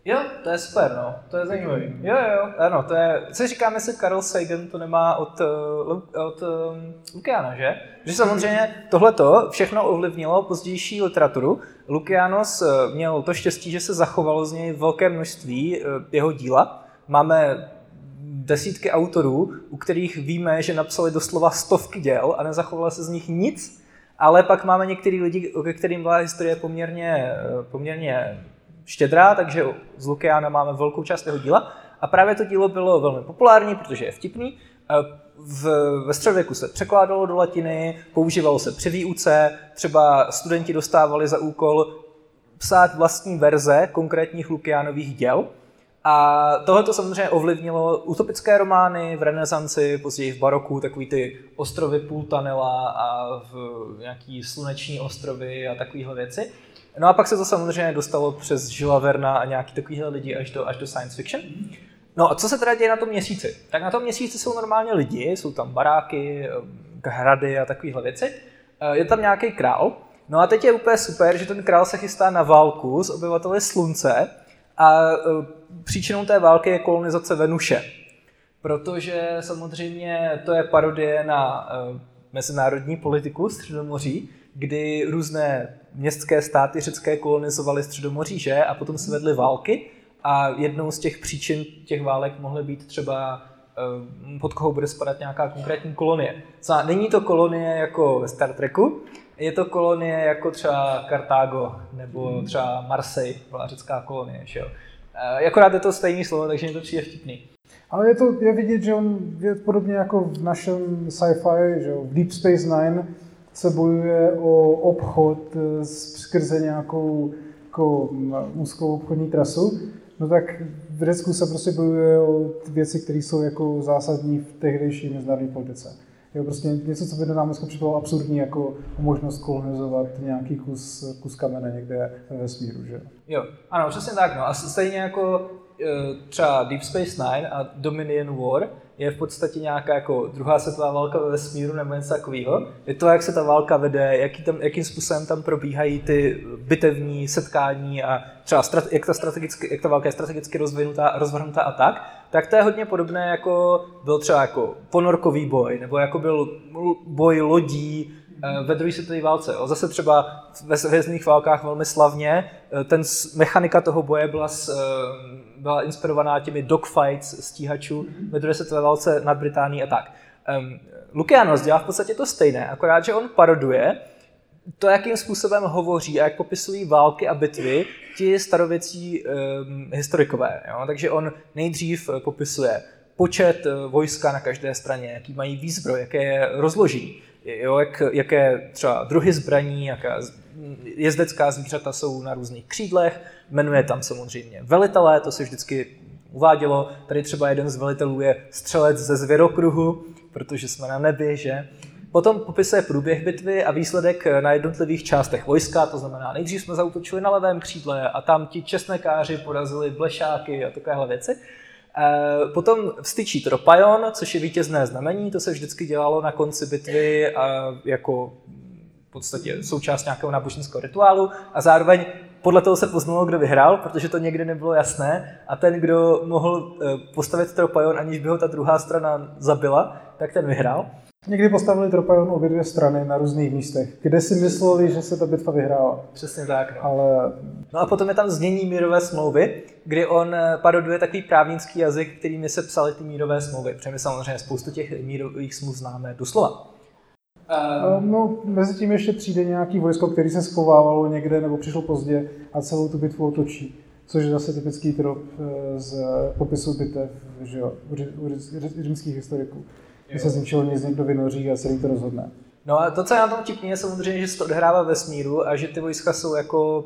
S1: Jo, to je super, no. To je zajímavé. Jo, jo, ano, to je, co říkáme jestli Carl Sagan to nemá od, od um, Lukiana, že? Že samozřejmě tohleto všechno ovlivnilo pozdější literaturu. Lukianos měl to štěstí, že se zachovalo z něj velké množství jeho díla, máme desítky autorů, u kterých víme, že napsali doslova stovky děl a nezachovalo se z nich nic, ale pak máme některý lidi, ke kterým byla historie poměrně, poměrně štědrá, takže z Lukiana máme velkou část jeho díla. A právě to dílo bylo velmi populární, protože je vtipný. V, ve středověku se překládalo do latiny, používalo se při výuce, třeba studenti dostávali za úkol psát vlastní verze konkrétních Lukianových děl, a tohle to samozřejmě ovlivnilo utopické romány v renesanci, později v baroku, takový ty ostrovy Pultanela a v nějaký sluneční ostrovy a takovéhle věci. No a pak se to samozřejmě dostalo přes Žila Verna a nějaký takovýhle lidi až do, až do science fiction. No a co se teda děje na tom měsíci? Tak na tom měsíci jsou normálně lidi, jsou tam baráky, hrady a takovéhle věci. Je tam nějaký král. No a teď je úplně super, že ten král se chystá na válku s obyvateli slunce, a e, příčinou té války je kolonizace Venuše. Protože samozřejmě to je parodie na mezinárodní politiku Středomoří, kdy různé městské státy řecké kolonizovaly Středomoří, že? A potom se vedly války a jednou z těch příčin těch válek mohly být třeba e, pod koho bude spadat nějaká konkrétní kolonie. není to kolonie jako ve Star Treku, je to kolonie jako třeba Kartágo nebo třeba Marseille, byla řecká kolonie, že jo. E, akorát je to stejný slovo, takže mi to přijde vtipný.
S2: Ale je to je vidět, že on je podobně jako v našem sci-fi, že jo, v Deep Space Nine se bojuje o obchod e, skrze nějakou jako úzkou obchodní trasu, no tak v Řecku se prostě bojuje o věci, které jsou jako zásadní v tehdejší mezinárodní politice. Jo, prostě něco, co by nám připadalo absurdní, jako možnost kolonizovat nějaký kus, kus kamene někde ve vesmíru, že?
S1: Jo, ano, přesně tak, no. A stejně jako e, třeba Deep Space Nine a Dominion War je v podstatě nějaká jako druhá světová válka ve vesmíru nebo něco takového. Je to, jak se ta válka vede, jaký tam, jakým způsobem tam probíhají ty bitevní setkání a třeba strat, jak, ta jak ta válka je strategicky rozvinutá, rozvrhnutá a tak, tak to je hodně podobné jako byl třeba jako ponorkový boj, nebo jako byl boj lodí eh, ve druhé světové válce. Zase třeba ve hvězdných válkách velmi slavně, eh, ten mechanika toho boje byla, s, eh, byla inspirovaná těmi dogfights stíhačů ve druhé světové válce nad Británií a tak. Um, Lukianos dělá v podstatě to stejné, akorát, že on paroduje to, jakým způsobem hovoří a jak popisují války a bitvy ti starověcí um, historikové. Jo? Takže on nejdřív eh, popisuje počet eh, vojska na každé straně, jaký mají výzbroj, jaké je rozloží, jo? Jak, jaké třeba druhy zbraní, jaká jezdecká zvířata jsou na různých křídlech, jmenuje tam samozřejmě velitelé, to se vždycky uvádělo. Tady třeba jeden z velitelů je střelec ze zvěrokruhu, protože jsme na nebi, že? Potom popisuje průběh bitvy a výsledek na jednotlivých částech vojska, to znamená, nejdřív jsme zautočili na levém křídle a tam ti česnekáři porazili blešáky a takovéhle věci. E, potom vstyčí tropajon, což je vítězné znamení, to se vždycky dělalo na konci bitvy a jako v podstatě součást nějakého náboženského rituálu a zároveň podle toho se poznalo, kdo vyhrál, protože to někdy nebylo jasné a ten, kdo mohl eh, postavit tropajon, aniž by ho ta druhá strana zabila, tak ten vyhrál.
S2: Někdy postavili tropajon obě dvě strany na různých místech, kde si mysleli, že se ta bitva vyhrála.
S1: Přesně tak. No.
S2: Ale
S1: No a potom je tam znění mírové smlouvy, kdy on eh, paroduje takový právnický jazyk, kterými se psaly ty mírové smlouvy. Protože my samozřejmě spoustu těch mírových smluv známe doslova.
S2: Um, No, mezi tím ještě přijde nějaký vojsko, který se schovávalo někde nebo přišlo pozdě a celou tu bitvu otočí. Což je zase typický trop eh, z popisu bitev že jo, u římských historiků. Kdy se z ničeho nic někdo vynoří a celý to rozhodne.
S1: No a to, co je na tom vtipný, je samozřejmě, že se to odhrává ve smíru a že ty vojska jsou jako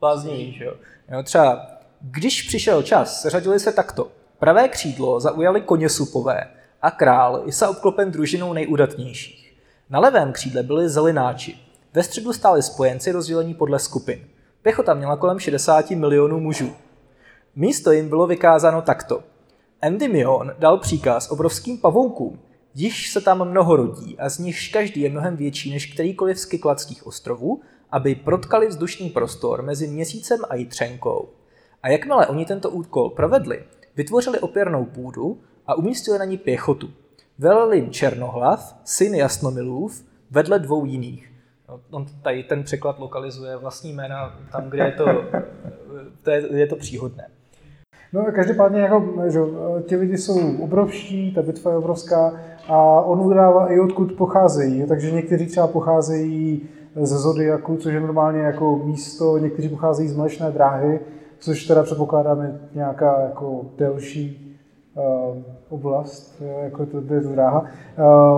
S1: blázniví, že jo. jo. Třeba, když přišel čas, seřadili se takto. Pravé křídlo zaujali koně supové a král i se obklopen družinou nejudatnějších. Na levém křídle byli zelináči. Ve středu stáli spojenci rozdělení podle skupin. Pěchota měla kolem 60 milionů mužů. Místo jim bylo vykázáno takto. Endymion dal příkaz obrovským pavoukům, již se tam mnoho rodí a z nichž každý je mnohem větší než kterýkoliv z Kykladských ostrovů, aby protkali vzdušný prostor mezi měsícem a jitřenkou. A jakmile oni tento úkol provedli, vytvořili opěrnou půdu a umístili na ní pěchotu. Velel jim Černohlav, syn Jasnomilův, vedle dvou jiných. No, on tady ten překlad lokalizuje vlastní jména tam, kde je to, to je, je to příhodné.
S2: No každopádně jako, že, ti lidi jsou obrovští, ta bitva je obrovská a on udává i odkud pocházejí, takže někteří třeba pocházejí ze Zodiaku, což je normálně jako místo, někteří pocházejí z Mlečné dráhy, což teda předpokládáme nějaká jako delší uh, oblast, jo, jako to, je dráha.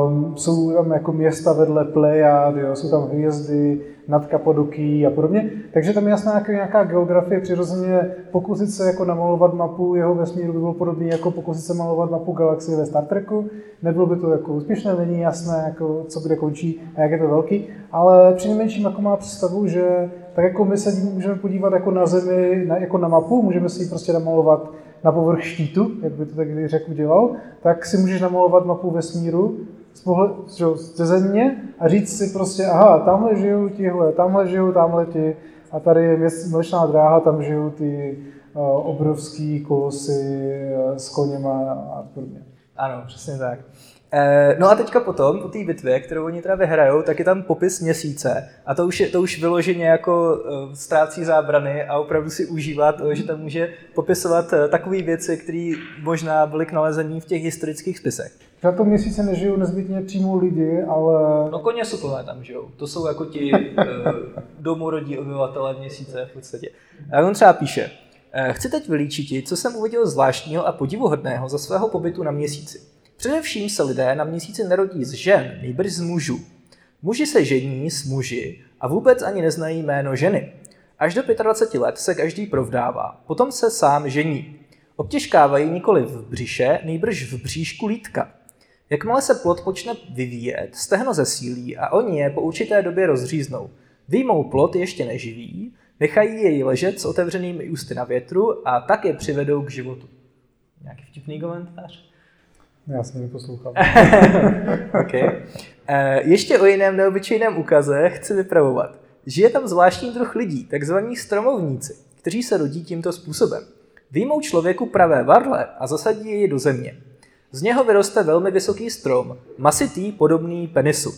S2: Um, jsou tam jako města vedle Plejad, jo, jsou tam hvězdy nad Kapadoký a podobně. Takže tam je jasná nějaká, nějaká geografie, přirozeně pokusit se jako namalovat mapu jeho vesmíru by bylo podobné jako pokusit se malovat mapu galaxie ve Star Treku. Nebylo by to jako úspěšné, není jasné, jako, co kde končí a jak je to velký, ale přinejmenším jako má představu, že tak jako my se můžeme podívat jako na Zemi, na, jako na mapu, můžeme si ji prostě namalovat na povrch štítu, jak by to tak řekl udělal, tak si můžeš namalovat mapu vesmíru z pohled, ze země a říct si prostě, aha, tamhle žijou tihle, tamhle žijou tamhle ti a tady je mlečná dráha, tam žijou ty uh, obrovský kolosy uh, s koněma a podobně.
S1: Ano, přesně tak. Eh, No a teďka potom, po té bitvě, kterou oni teda vyhrajou, tak je tam popis měsíce. A to už, je, to už vyloženě jako eh, ztrácí zábrany a opravdu si užívá to, že tam může popisovat eh, takové věci, které možná byly k nalezení v těch historických spisech.
S2: Na tom měsíci nežijou nezbytně přímo lidi, ale
S1: No koně supové tam žijou. To jsou jako ti uh, domorodí obyvatelé měsíce v podstatě. A on třeba píše, chci teď vylíčit, co jsem uviděl zvláštního a podivuhodného za svého pobytu na měsíci. Především se lidé na měsíci nerodí z žen, nejbrž z mužů. Muži se žení s muži a vůbec ani neznají jméno ženy. Až do 25 let se každý provdává, potom se sám žení. Obtěžkávají nikoli v břiše, nejbrž v bříšku lítka. Jakmile se plod počne vyvíjet, stehno zesílí a oni je po určité době rozříznou. Výjmou plod ještě neživí, nechají jej ležet s otevřenými ústy na větru a tak je přivedou k životu. Nějaký vtipný komentář?
S2: Já jsem neposlouchal.
S1: okay. e, ještě o jiném neobyčejném ukaze chci vypravovat. Žije tam zvláštní druh lidí, takzvaní stromovníci, kteří se rodí tímto způsobem. Výjmou člověku pravé varle a zasadí jej do země. Z něho vyroste velmi vysoký strom, masitý, podobný penisu.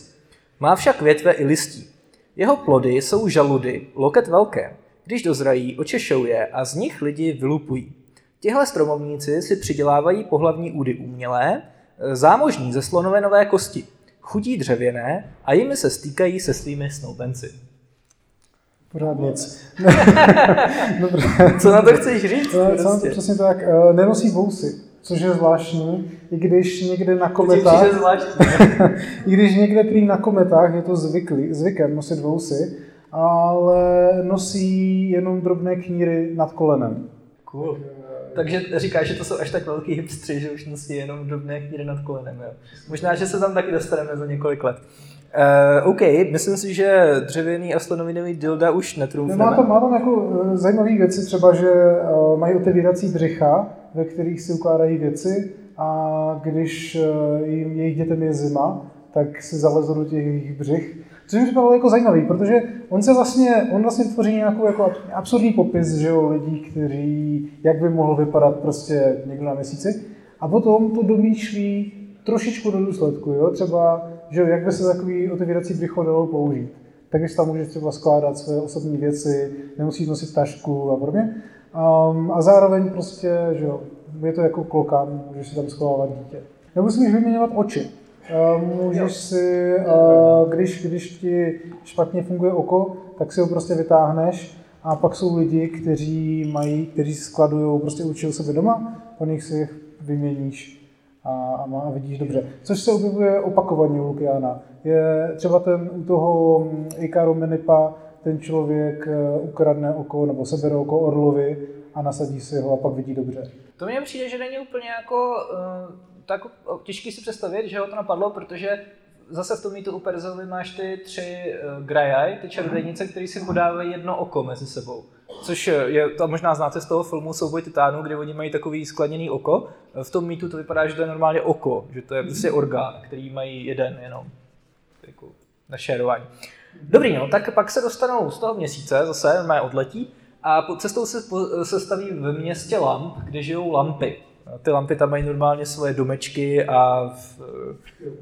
S1: Má však větve i listí. Jeho plody jsou žaludy, loket velké. Když dozrají, očešou je a z nich lidi vylupují. Tihle stromovníci si přidělávají pohlavní údy umělé, e, zámožní ze slonové nové kosti, chudí dřevěné a jimi se stýkají se svými snoubenci.
S2: Pořád nic.
S1: Dobře. Co na to chceš říct?
S2: No, prostě. Přesně tak. Eh, Nenosí vousy, což je zvláštní, i když někde na kometách...
S1: To zvláštní.
S2: I když někde prý na kometách je to zvyklý, zvykem nosit vousy, ale nosí jenom drobné kníry nad kolenem.
S1: Cool. Takže říkáš, že to jsou až tak velký hipstři, že už nosí jenom drobné chvíry nad kolenem. Jo. Možná, že se tam taky dostaneme za několik let. Uh, OK, myslím si, že dřevěný a slonovinový dilda už netrumfneme.
S2: Má tam, má tam jako uh, zajímavé věci, třeba, že uh, mají otevírací břicha, ve kterých si ukládají věci a když uh, jim jejich dětem je zima, tak si zalezl do těch jejich břih. Což mi připadalo jako zajímavý, protože on se vlastně, on vlastně tvoří nějakou jako absurdní popis, že jo, lidí, kteří, jak by mohl vypadat prostě někdo na měsíci. A potom to domýšlí trošičku do důsledku, jo? třeba, že jo, jak by se takový otevírací břicho dalo použít. Takže tam můžeš třeba skládat své osobní věci, nemusíš nosit tašku a podobně. Um, a zároveň prostě, že jo, je to jako klokan, můžeš si tam schovávat dítě. Nebo si můžeš vyměňovat oči. Uh, můžeš si, uh, když, když ti špatně funguje oko, tak si ho prostě vytáhneš a pak jsou lidi, kteří mají, kteří skladují prostě uči u sebe doma, po nich si vyměníš a, a, má, a vidíš dobře. Což se objevuje opakovaně u Lukiana. Je třeba ten u toho Ikaru Menipa, ten člověk eh, ukradne oko nebo sebere oko orlovi a nasadí si ho a pak vidí dobře.
S1: To mně přijde, že není úplně jako uh, tak těžký si představit, že ho to napadlo, protože zase v tom mýtu u Perzovi máš ty tři uh, grajaj, ty čarodějnice, které si podávají jedno oko mezi sebou. Což je, to možná znáte z toho filmu Souboj titánů, kde oni mají takový skleněný oko. V tom mýtu to vypadá, že to je normálně oko, že to je prostě orgán, který mají jeden jenom. Jako na šerování. Dobrý, no, tak pak se dostanou z toho měsíce, zase mé odletí, a cestou se, se staví v městě lamp, kde žijou lampy. Ty lampy tam mají normálně svoje domečky a v,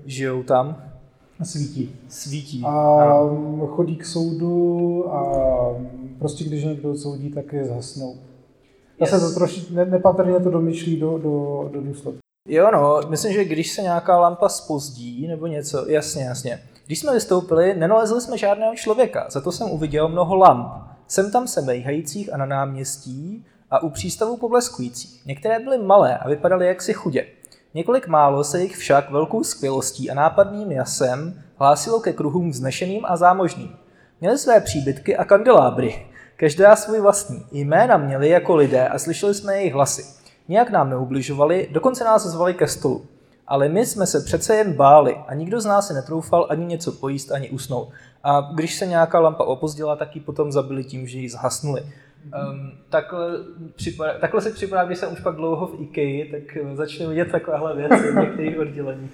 S1: žijou tam.
S2: A svítí.
S1: Svítí.
S2: A ano. chodí k soudu a prostě když někdo soudí, tak je zhasnou. Zase yes. to troši ne, nepatrně to domyšlí do, do, do důsledku.
S1: Jo, no, myslím, že když se nějaká lampa spozdí nebo něco, jasně, jasně. Když jsme vystoupili, nenalezli jsme žádného člověka, za to jsem uviděl mnoho lamp. Sem tam se mejhajících a na náměstí a u přístavů pobleskujících. Některé byly malé a vypadaly jaksi chudě. Několik málo se jich však velkou skvělostí a nápadným jasem hlásilo ke kruhům vznešeným a zámožným. Měli své příbytky a kandelábry, každá svůj vlastní. Jména měli jako lidé a slyšeli jsme jejich hlasy. Nijak nám neubližovali, dokonce nás zvali ke stolu. Ale my jsme se přece jen báli a nikdo z nás si netroufal ani něco pojíst, ani usnout. A když se nějaká lampa opozdila, tak ji potom zabili tím, že ji zhasnuli. Um, takhle, připadá, takhle se připadá, když jsem už pak dlouho v IKEA, tak začnu vidět takovéhle věci v některých odděleních.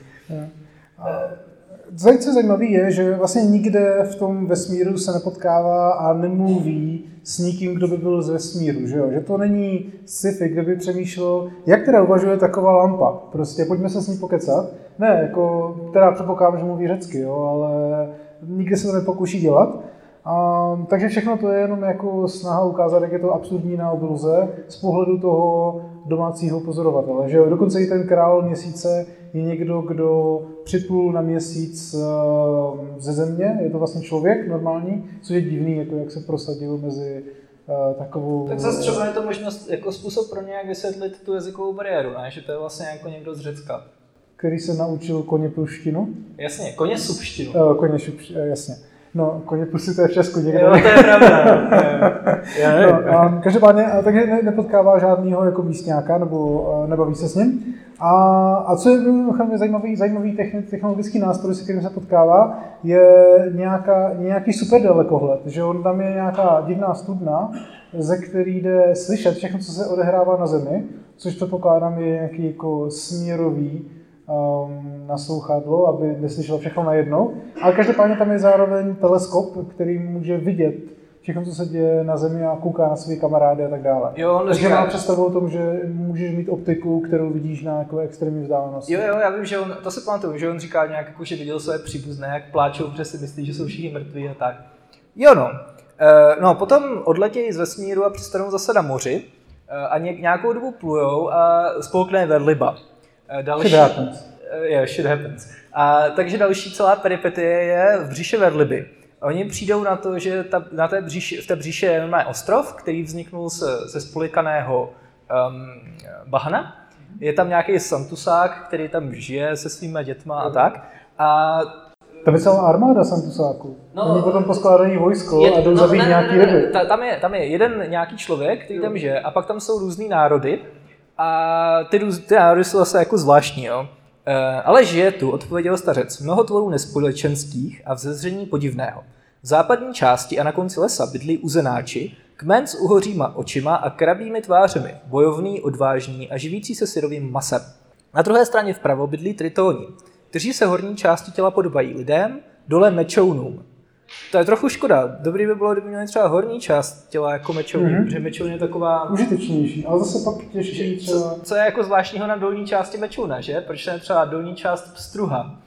S2: Co je zajímavé je, že vlastně nikde v tom vesmíru se nepotkává a nemluví s nikým, kdo by byl z vesmíru. Že, jo? že to není sci-fi, kde by přemýšlel, jak teda uvažuje taková lampa. Prostě pojďme se s ní pokecat. Ne, jako, teda předpokládám, že mluví řecky, jo, ale nikdy se to nepokouší dělat. A, takže všechno to je jenom jako snaha ukázat, jak je to absurdní na obloze z pohledu toho domácího pozorovatele. Že jo? Dokonce i ten král měsíce je někdo, kdo připlul na měsíc uh, ze země, je to vlastně člověk normální, což je divný, jako jak se prosadil mezi uh, takovou...
S1: Tak zase třeba je to možnost jako způsob pro nějak vysvětlit tu jazykovou bariéru, ne? že to je vlastně jako někdo z Řecka.
S2: Který se naučil koně pruštinu?
S1: Jasně, koně subštinu.
S2: Uh, koně subštinu, jasně. No, koně pusy to je v Česku někde.
S1: Jo, to je pravda.
S2: no, a každopádně, takže ne, nepotkává žádného jako místňáka, nebo nebaví se s ním. A, a co je zajímavý, zajímavý technologický nástroj, se kterým se potkává, je nějaká, nějaký super dalekohled, že on tam je nějaká divná studna, ze který jde slyšet všechno, co se odehrává na Zemi, což předpokládám je nějaký jako směrový um, naslouchadlo, aby neslyšel všechno najednou. Ale každopádně tam je zároveň teleskop, který může vidět všechno, co se děje na Zemi a kouká na své kamarády a tak dále.
S1: Jo, on
S2: Takže
S1: říká...
S2: má představu o tom, že můžeš mít optiku, kterou vidíš na jako extrémní vzdálenosti.
S1: Jo, jo, já vím, že on, to se pamatuju, že on říká nějak, jako, že viděl své příbuzné, jak pláčou, protože si myslí, že jsou všichni mrtví a tak. Jo, no. E, no, potom odletějí z vesmíru a přistanou zase na moři e, a nějakou dobu plujou a spolkne vedliba.
S2: E, další, shit happens.
S1: E, yeah, shit happens. A, takže další celá peripetie je v břiše vedliby. Oni přijdou na to, že ta, na té bříši, v té bříše je normální ostrov, který vzniknul ze, ze spolikaného um, bahna. Je tam nějaký santusák, který tam žije se svými dětma a tak. A
S2: tam je celá armáda Santusáků. No, Oni potom poskládají vojsko je, a jdou no, zabít ne, nějaký
S1: ne, ryby. Ta, tam, je, tam je jeden nějaký člověk, který tam žije, a pak tam jsou různý národy. A ty, ty národy jsou zase jako zvláštní. Jo? E, ale žije tu, odpověděl stařec, mnoho tvorů nespolečenských a vzezření podivného. V západní části a na konci lesa bydlí uzenáči, kmen s uhoříma očima a krabými tvářemi, bojovný, odvážný a živící se syrovým masem. Na druhé straně vpravo bydlí tritóni. kteří se horní části těla podobají lidem, dole mečounům. To je trochu škoda. Dobrý by bylo, kdyby měli třeba horní část těla jako mečoun, mm-hmm. protože mečoun je taková...
S2: Užitečnější, ale zase pak těžší třeba...
S1: Co, co, je jako zvláštního na dolní části mečouna, že? Proč ne třeba dolní část pstruha?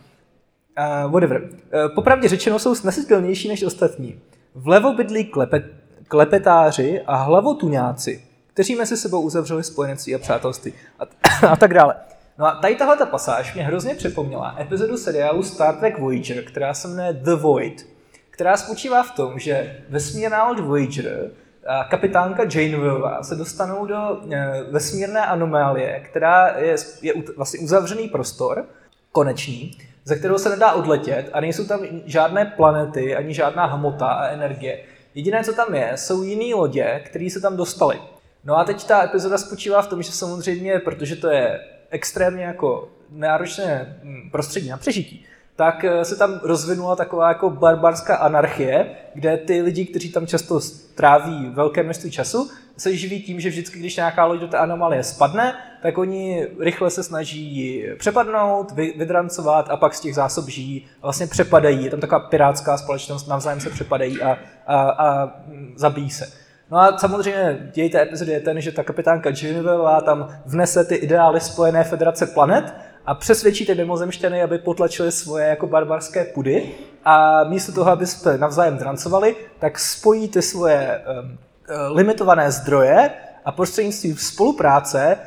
S1: Uh, whatever. Uh, popravdě řečeno jsou nesitelnější než ostatní. Vlevo bydlí klepet, klepetáři a hlavotuňáci, kteří mezi sebou uzavřeli spojenectví a přátelství a, a tak dále. No a tady tahle ta pasáž mě hrozně připomněla epizodu seriálu Star Trek Voyager, která se jmenuje The Void, která spočívá v tom, že vesmírná loď Voyager a kapitánka Janewayová se dostanou do e, vesmírné anomálie, která je, je vlastně uzavřený prostor, konečný, ze kterého se nedá odletět a nejsou tam žádné planety, ani žádná hmota a energie. Jediné, co tam je, jsou jiné lodě, které se tam dostaly. No a teď ta epizoda spočívá v tom, že samozřejmě, protože to je extrémně jako náročné hm, prostředí na přežití, tak eh, se tam rozvinula taková jako barbarská anarchie, kde ty lidi, kteří tam často tráví velké množství času, se živí tím, že vždycky, když nějaká loď do té anomálie spadne, tak oni rychle se snaží přepadnout, vydrancovat a pak z těch zásob žijí a vlastně přepadají. Je tam taková pirátská společnost, navzájem se přepadají a, a, a zabijí se. No a samozřejmě děj té epizody je ten, že ta kapitánka Genevieve tam vnese ty ideály spojené federace planet a přesvědčí ty mimozemšťany, aby potlačili svoje jako barbarské pudy a místo toho, aby se navzájem drancovali, tak spojí ty svoje um, limitované zdroje a prostřednictvím spolupráce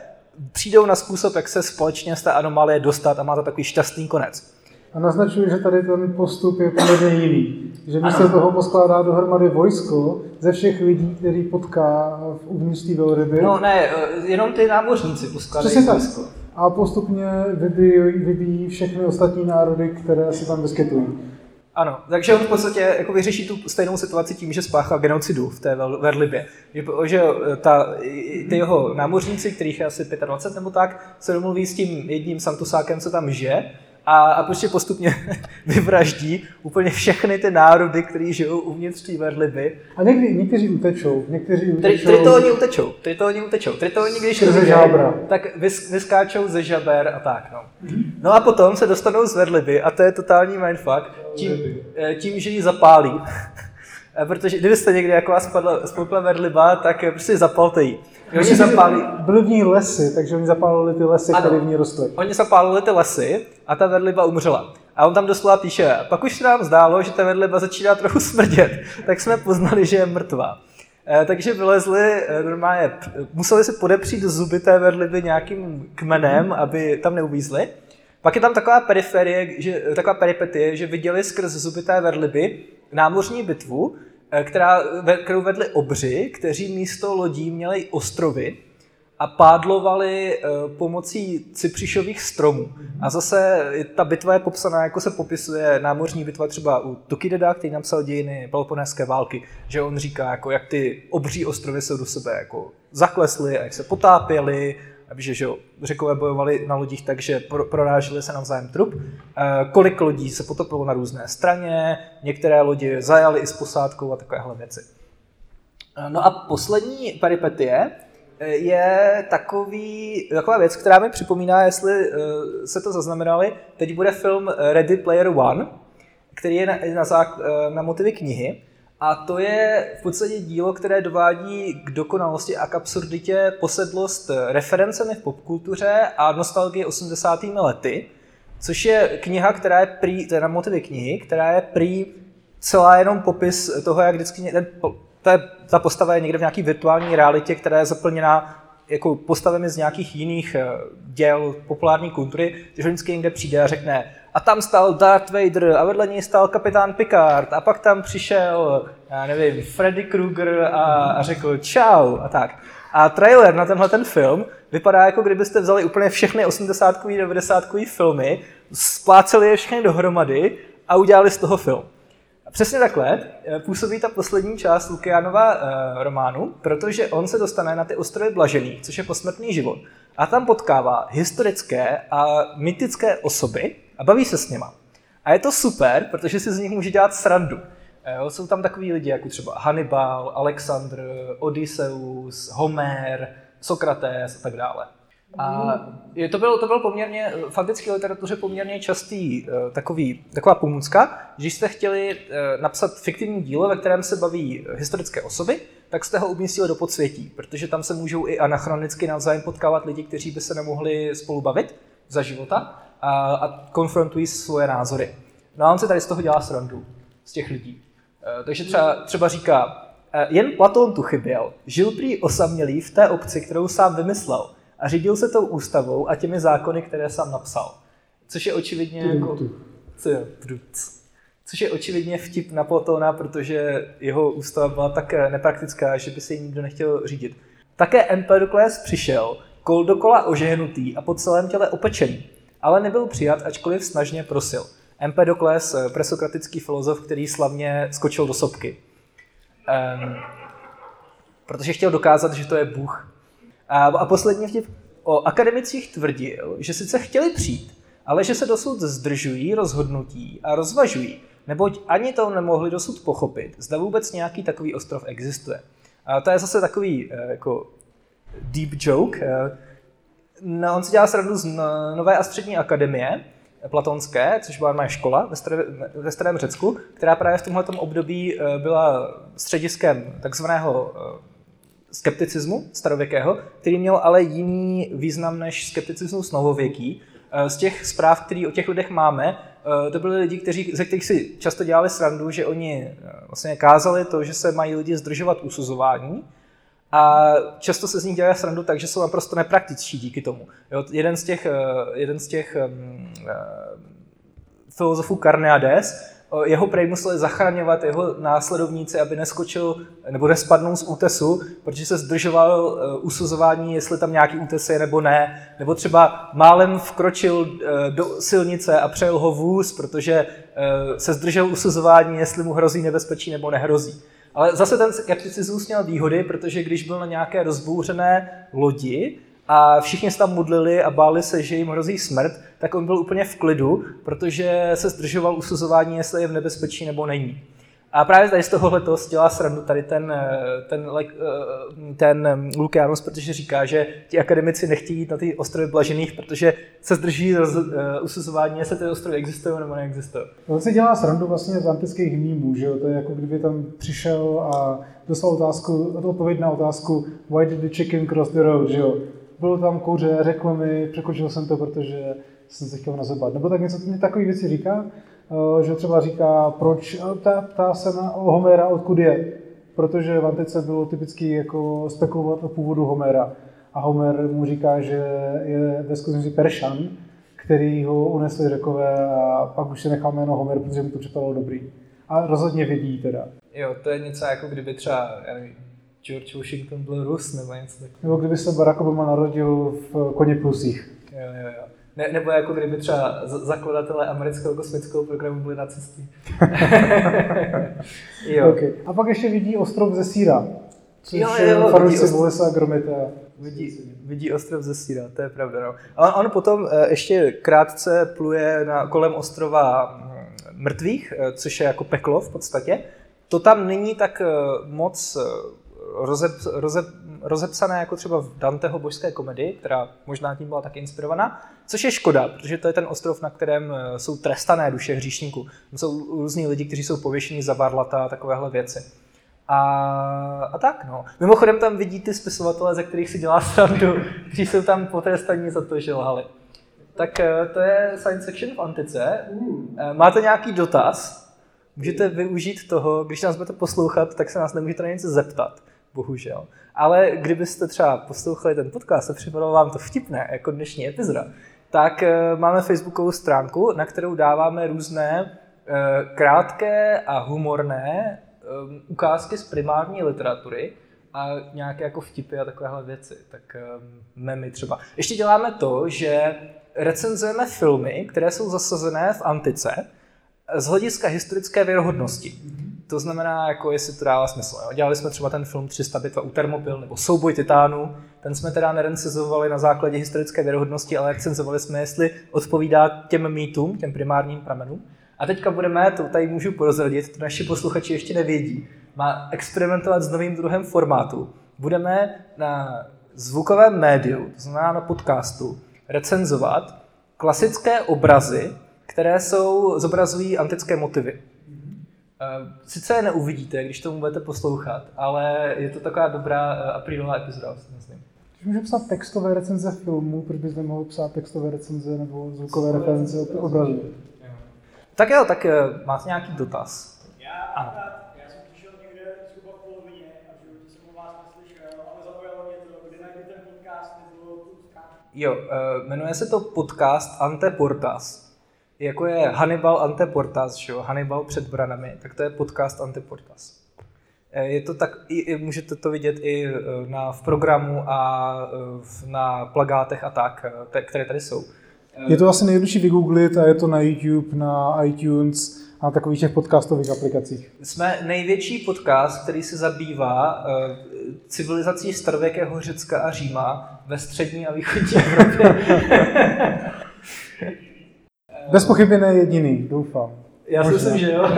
S1: přijdou na způsob, jak se společně z té anomálie dostat a má to takový šťastný konec.
S2: A naznačuje, že tady ten postup je poměrně jiný. Že místo toho poskládá dohromady vojsko ze všech lidí, který potká v uvnitř té velryby.
S1: No ne, jenom ty námořníci poskládají vojsko. Tak.
S2: A postupně vybíjí, vybíjí všechny ostatní národy, které se tam vyskytují.
S1: Ano, takže on v podstatě jako vyřeší tu stejnou situaci tím, že spáchá genocidu v té Verlibě. Že, že ta, ty jeho námořníci, kterých je asi 25 nebo tak, se domluví s tím jedním santusákem, co tam žije, a, a prostě postupně vyvraždí úplně všechny ty národy, které žijou uvnitř té verliby.
S2: A někdy, někteří utečou, někteří utečou.
S1: Tady, to oni utečou, tady to oni utečou, tady to oni když
S2: ze žábra.
S1: tak vys, vyskáčou ze žaber a tak, no. No a potom se dostanou z verliby a to je totální mindfuck, tím, eh, tím že ji zapálí. Protože kdybyste někdy jako vás spadla, spadla verliba, tak prostě zapalte ji.
S2: Oni zapálili... Byly v ní lesy, takže oni zapálili ty lesy, ano, které v ní rostly.
S1: Oni zapálili ty lesy a ta vedliba umřela. A on tam doslova píše, pak už se nám zdálo, že ta vedliba začíná trochu smrdět, tak jsme poznali, že je mrtvá. E, takže vylezli e, normálně, museli se podepřít zuby té vedliby nějakým kmenem, aby tam neuvízli. Pak je tam taková periferie, že, taková peripetie, že viděli skrz zuby té vedliby námořní bitvu, Eh, která, kterou vedli obři, kteří místo lodí měli ostrovy a pádlovali eh, pomocí cypřišových stromů. A zase ta bitva je popsaná, jako se popisuje námořní bitva třeba u Tukideda, který napsal dějiny Peloponéské války, že on říká, jako jak ty obří ostrovy se do sebe jako zaklesly a jak se potápěly že, že řekové bojovali na lodích tak, že prorážili se navzájem trup. Eh, kolik lodí se potopilo na různé straně, některé lodi zajali i s posádkou a takovéhle věci. Eh, no a poslední peripetie eh, je takový, taková věc, která mi připomíná, jestli se to zaznamenali, teď bude film Ready Player One, který je na, na, na motivy knihy. A to je v podstatě dílo, které dovádí k dokonalosti a k absurditě posedlost referencemi v popkultuře a nostalgii 80. lety, což je kniha, která je prý, na motivy knihy, která je prý celá jenom popis toho, jak vždycky ten, ta, ta postava je někde v nějaké virtuální realitě, která je zaplněná jako postavami z nějakých jiných eh, děl populární kultury, že vždycky někde přijde a řekne, a tam stál Darth Vader a vedle něj stál kapitán Picard a pak tam přišel, já nevím, Freddy Krueger a, a řekl čau a tak. A trailer na tenhle ten film vypadá jako kdybyste vzali úplně všechny 80 90 filmy, spláceli je všechny dohromady a udělali z toho film. A přesně takhle eh, působí ta poslední část Lukianova uh, románu, protože on se dostane na ty ostrovy Blažený, což je posmrtný život. A tam potkává historické a mytické osoby, a baví se s něma. A je to super, protože si z nich může dělat srandu. Jo, jsou tam takový lidi, jako třeba Hannibal, Alexandr, Odysseus, Homer, Sokrates a tak dále. A je, to, byl, to byl poměrně, v antické literatuře poměrně častý uh, takový, taková pomůcka, že jste chtěli napsat fiktivní dílo, ve kterém se baví historické osoby, tak jste ho umístili do podsvětí, protože tam se můžou i anachronicky navzájem potkávat lidi, kteří by se nemohli spolu bavit za života a, a konfrontují svoje názory. No a on se tady z toho dělá srandu, z těch lidí. Uh, takže třeba, třeba říká, jen Platón tu chyběl, žil prý osamělý v té obci, kterou sám vymyslel a řídil se tou ústavou a těmi zákony, které sám napsal. Což je očividně jako... Co je? Což je očividně vtip na Platóna, protože jeho ústava byla tak nepraktická, že by se jí nikdo nechtěl řídit. Také Empedokles přišel, kol dokola ožehnutý a po celém těle opečený, ale nebyl přijat, ačkoliv snažně prosil. Empedokles, presokratický filozof, který slavně skočil do sopky. Um, protože chtěl dokázat, že to je Bůh. A, a poslední vtip o akademicích tvrdil, že sice chtěli přijít, ale že se dosud zdržují rozhodnutí a rozvažují, neboť ani to nemohli dosud pochopit, zda vůbec nějaký takový ostrov existuje. A to je zase takový eh, jako deep joke. Eh, no, on si dělal srandu z Nové a střední akademie, platonské, což byla moje škola ve, staré, ve starém Řecku, která právě v tomhle období eh, byla střediskem takzvaného skepticismu starověkého, který měl ale jiný význam než skepticismus novověký. Eh, z těch zpráv, které o těch lidech máme, eh, to byli lidi, kteří, ze kterých si často dělali srandu, že oni eh, vlastně kázali to, že se mají lidi zdržovat usuzování, a často se z nich dělá srandu tak, že jsou naprosto nepraktičtí díky tomu. Jo, jeden z těch, jeden z těch um, filozofů Carneades jeho prej museli zachraňovat jeho následovníci, aby neskočil nebo nespadnul z útesu, protože se zdržoval usuzování, jestli tam nějaký útes je nebo ne, nebo třeba málem vkročil do silnice a přejel ho vůz, protože se zdržel usuzování, jestli mu hrozí nebezpečí nebo nehrozí. Ale zase ten skepticismus měl výhody, protože když byl na nějaké rozbouřené lodi, a všichni se tam modlili a báli se, že jim hrozí smrt, tak on byl úplně v klidu, protože se zdržoval usuzování, jestli je v nebezpečí nebo není. A právě tady z tohohle toho dělá srandu tady ten, ten, ten Lukianus, protože říká, že ti akademici nechtějí jít na ty ostrovy blažených, protože se zdrží roz, uh, usuzování, jestli ty ostrovy existují nebo neexistují.
S2: On se dělá srandu vlastně z antických mýmů, že jo? To je jako kdyby tam přišel a dostal otázku, odpověď na otázku Why did the chicken cross the road, že jo? bylo tam kouře, řekl mi, překočil jsem to, protože jsem se chtěl nazebat. Nebo tak něco takové věci říká, eh, že třeba říká, proč, ptá, ptá se na Homera, odkud je. Protože v antice bylo typicky jako spekulovat o původu Homera. A Homer mu říká, že je ve skutečnosti Peršan, který ho unesli řekové a pak už se nechal jméno Homer, protože mu to připadalo dobrý. A rozhodně vědí teda.
S1: Jo, to je něco jako kdyby třeba, já nevím, George Washington byl Rus nebo něco takového.
S2: Nebo kdyby se Barack Obama narodil v Koně plusích.
S1: Jo, jo, jo. Ne, nebo jako kdyby třeba zakladatelé amerického kosmického programu byli nacisti.
S2: jo. Okay. A pak ještě vidí ostrov ze síra, což jo, jo, fanoušci Gromita.
S1: Vidí, vidí ostrov ze síra, to je pravda. No. A on potom eh, ještě krátce pluje na, kolem ostrova hm, mrtvých, eh, což je jako peklo v podstatě. To tam není tak eh, moc rozep, rozep, rozepsané jako třeba v Danteho božské komedii, která možná tím byla taky inspirovaná, což je škoda, protože to je ten ostrov, na kterém eh, jsou trestané duše hříšníků. Tam jsou různí lidi, kteří jsou pověšení za varlata a takovéhle věci. A, a tak, no. Mimochodem tam vidí ty spisovatele, ze kterých si dělá srandu, kteří jsou tam potrestaní za to, že lhali. Tak eh, to je science fiction v antice. Eh, máte nějaký dotaz? Můžete využít toho, když nás budete poslouchat, tak se nás nemůžete na něco zeptat bohužel. Ale kdybyste třeba poslouchali ten podcast a připadalo vám to vtipné, jako dnešní epizoda, tak eh, máme facebookovou stránku, na kterou dáváme různé eh, krátké a humorné eh, ukázky z primární literatury a nějaké jako vtipy a takovéhle věci. Tak memy třeba. Ještě děláme to, že recenzujeme filmy, které jsou zasazené v antice z hlediska historické věrohodnosti. To znamená, jako jestli to dává smysl. Jo. Dělali jsme třeba ten film 300 bitva u Termopil nebo Souboj titánů. Ten jsme teda nerencenzovali na základě historické věrohodnosti, ale recenzovali jsme, jestli odpovídá těm mýtům, těm primárním pramenům. A teďka budeme, to tady můžu prozradit, to naši posluchači ještě nevědí, má experimentovat s novým druhem formátu. Budeme na zvukovém médiu, to znamená na podcastu, recenzovat klasické obrazy, které jsou, zobrazují antické motivy. Eh, sice je neuvidíte, když to budete poslouchat, ale je to taková dobrá eh, aprílová epizoda, si myslím.
S2: Když můžu psát textové recenze filmů, proč bys nemohl psát textové recenze nebo zvukové recenze obrazu?
S1: Tak jo, tak eh, máte nějaký dotaz?
S3: Já, ano. já jsem přišel někde zhruba v polovině a v životě jsem o vás neslyšel, ale zaujalo mě to, kde najdu ten podcast nebo tu
S1: Jo, jmenuje se to podcast Anteportas jako je Hannibal Anteportas, že jo? Hannibal před branami, tak to je podcast Anteportas. Eh, je to tak, i, můžete to vidět i eh, na, v programu a eh, na plagátech a tak, které tady jsou.
S2: Je to asi nejjednodušší vygooglit a je to na YouTube, na iTunes a na takových těch podcastových aplikacích.
S1: Jsme největší podcast, který se zabývá civilizací starověkého Řecka a Říma ve střední a východní Evropě.
S2: Bez pochyby ne jediný, doufám.
S1: Já si myslím, že jo.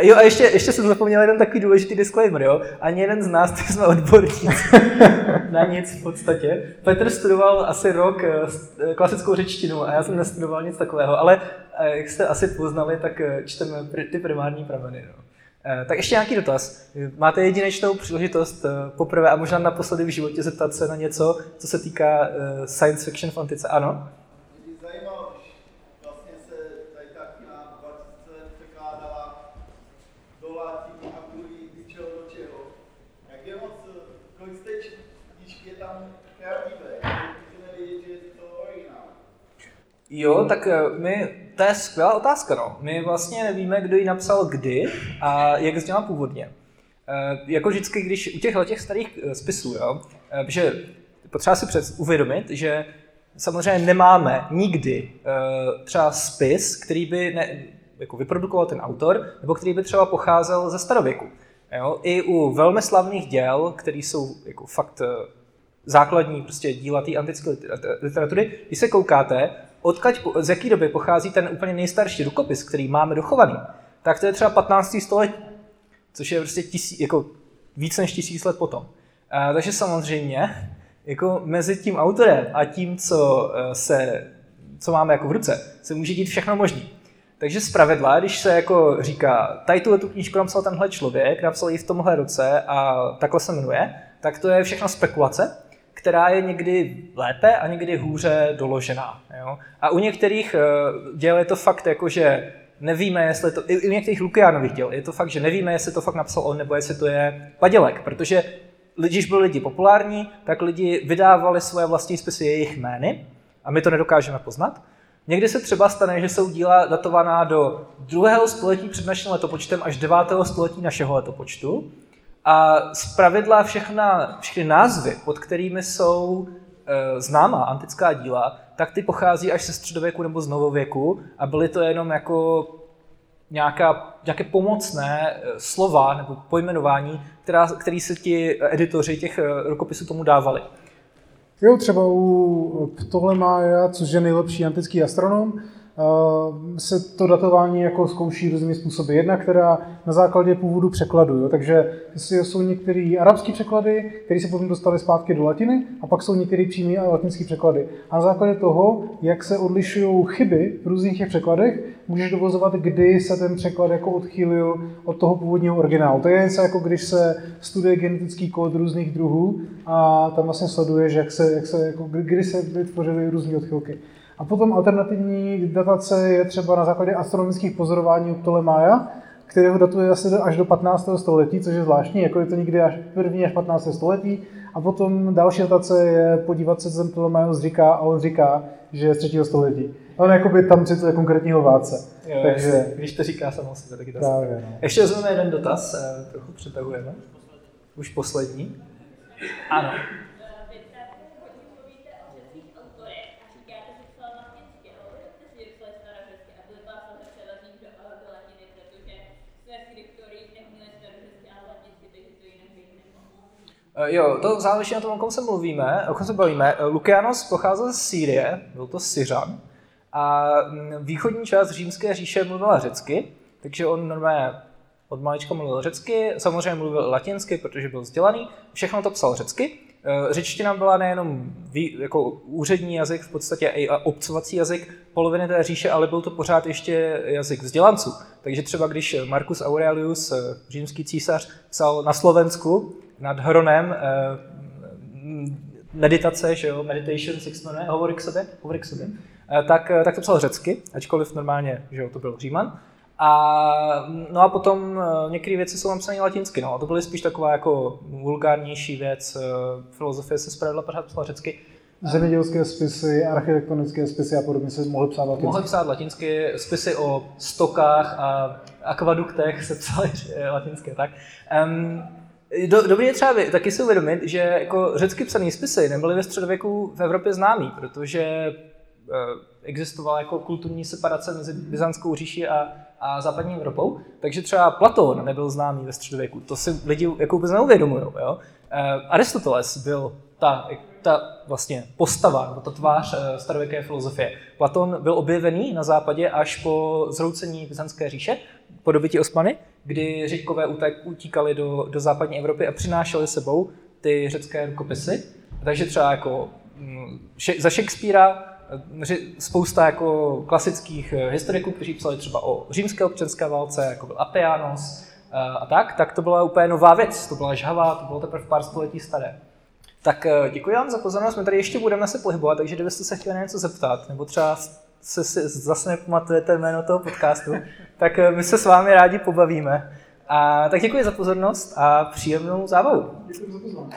S1: jo a ještě, ještě jsem zapomněl jeden takový důležitý disclaimer, jo. Ani jeden z nás, jsme odborníci na nic v podstatě. Petr studoval asi rok eh, eh, klasickou řečtinu a já jsem nestudoval nic takového, ale eh, jak jste asi poznali, tak čteme ty primární prameny. No. Tak ještě nějaký dotaz. Máte jedinečnou příležitost poprvé a možná naposledy v životě zeptat se na něco, co se týká science fiction v antice? Ano? Jo, tak eh, my, to je skvělá otázka, no. My vlastně nevíme, kdo ji napsal kdy a jak zněla původně. E, jako vždycky, když u těchto těch starých eh, spisů, jo, že potřeba si před, uvědomit, že samozřejmě nemáme nikdy e, třeba spis, který by ne, jako vyprodukoval ten autor, nebo který by třeba pocházel ze starověku. Jo? I u velmi slavných děl, které jsou jako fakt základní prostě díla té antické literatury, když se koukáte, odkaď, z jaký doby pochází ten úplně nejstarší rukopis, který máme dochovaný, tak to je třeba 15. století, což je prostě tisí, jako víc než tisíc let potom. A, takže samozřejmě jako mezi tím autorem a tím, co, e, se, co máme jako v ruce, se může dít všechno možné. Takže zpravidla, když se jako říká, tady tuhle tu knížku napsal tenhle člověk, napsal ji v tomhle roce a takhle se jmenuje, tak to je všechno spekulace která je někdy lépe a někdy hůře doložená. Jo? A u některých eh, děl je to fakt jako, že nevíme, jestli to, i u některých Lukianových děl je to fakt, že nevíme, jestli to fakt napsal on, nebo jestli to je padělek, protože když byli lidi populární, tak lidi vydávali svoje vlastní spisy jejich jmény a my to nedokážeme poznat. Někdy se třeba stane, že jsou díla datovaná do druhého století před naším letopočtem až 9. století našeho letopočtu. A z pravidla všechna, všechny názvy, pod kterými jsou e, známá antická díla, tak ty pochází až ze středověku nebo z novověku a byly to jenom jako nějaká, nějaké pomocné e, slova nebo pojmenování, která, který se ti editoři těch e, rukopisů tomu dávali.
S2: Jo, třeba u Ptolemája, což je nejlepší antický astronom, Eh, se to datování jako zkouší různými způsoby. Jedna, která na základě původu překladu. Jo? Takže jsou některé arabské překlady, které se potom dostaly zpátky do latiny, a pak jsou některé přímé latinské překlady. A na základě toho, jak se odlišují chyby v různých těch překladech, můžeš dovozovat, kdy se ten překlad jako odchýlil od toho původního originálu. To je něco jako když se studuje genetický kód různých druhů a tam vlastně sleduješ, jak se, jak se, jako, kdy se vytvořily různé odchylky. A potom alternativní datace je třeba na základě astronomických pozorování u Ptolemája, kterého datuje asi až do 15. století, což je zvláštní, jako je to někdy až první až 15. století. A potom další datace je podívat se, co ten Ptolemaios říká, a on říká, že je z 3. století. On jakoby tam cituje konkrétního vládce.
S1: Jo, Takže... Když to říká samo sebe, taky to Právě, no. Ještě vezmeme jeden dotaz, eh, trochu přetahujeme. Už poslední. Ano. Jo, to záleží na tom, o kom se mluvíme, o kom se bavíme. Eh, Lukianos pocházel z Sýrie, byl to Syřan, a mm, východní část římské říše mluvila řecky, takže on normálně od malička mluvil řecky, samozřejmě mluvil latinsky, protože byl vzdělaný, všechno to psal řecky. Eh, řečtina byla nejenom jako úřední jazyk, v podstatě i obcovací jazyk poloviny té říše, ale byl to pořád ještě jazyk vzdělanců. Takže třeba když Marcus Aurelius, římský císař, psal na Slovensku nad Hronem meditace, že jo, meditation, jak se jmenuje, hovory k sobě, hovory k sobě, tak, tak to psal řecky, ačkoliv normálně, že jo, to byl Říman. A, no a potom eh, některé věci jsou napsané latinsky, no a to byly spíš taková jako vulgárnější věc, eh, filozofie se zpravidla pořád psala řecky.
S2: Zemědělské spisy, architektonické spisy a podobně se mohly psát latinsky.
S1: Mohly psát latinsky, spisy o stokách a akvaduktech se psaly latinsky, tak. Um, do, dobrý je třeba taky si uvědomit, že jako řecky psané spisy nebyly ve středověku v Evropě známý, protože Eh, existovala jako kulturní separace mezi Byzantskou říší a, a západní Evropou, takže třeba Platón nebyl známý ve středověku. To si lidi jako vůbec neuvědomují. Jo? Eh, Aristoteles byl ta, ta vlastně postava, nebo ta tvář eh, starověké filozofie. Platon byl objevený na západě až po zroucení Byzantské říše, po dobytí Osmany, kdy Řekové utíkali do, do západní Evropy a přinášeli sebou ty řecké rukopisy. Takže třeba jako mm, za Shakespearea spousta jako klasických eh, historiků, kteří psali třeba o římské občanské válce, jako byl Apianos eh, a tak, tak to byla úplně nová věc, to byla žhavá, to bylo teprve pár století staré. Tak eh, děkuji vám za pozornost, my tady ještě budeme se pohybovat, takže kdybyste se chtěli něco zeptat, nebo třeba se si zase nepamatujete jméno toho podcastu, tak my se s vámi rádi pobavíme. A tak děkuji za pozornost a příjemnou zábavu.
S2: Děkuji za pozornost.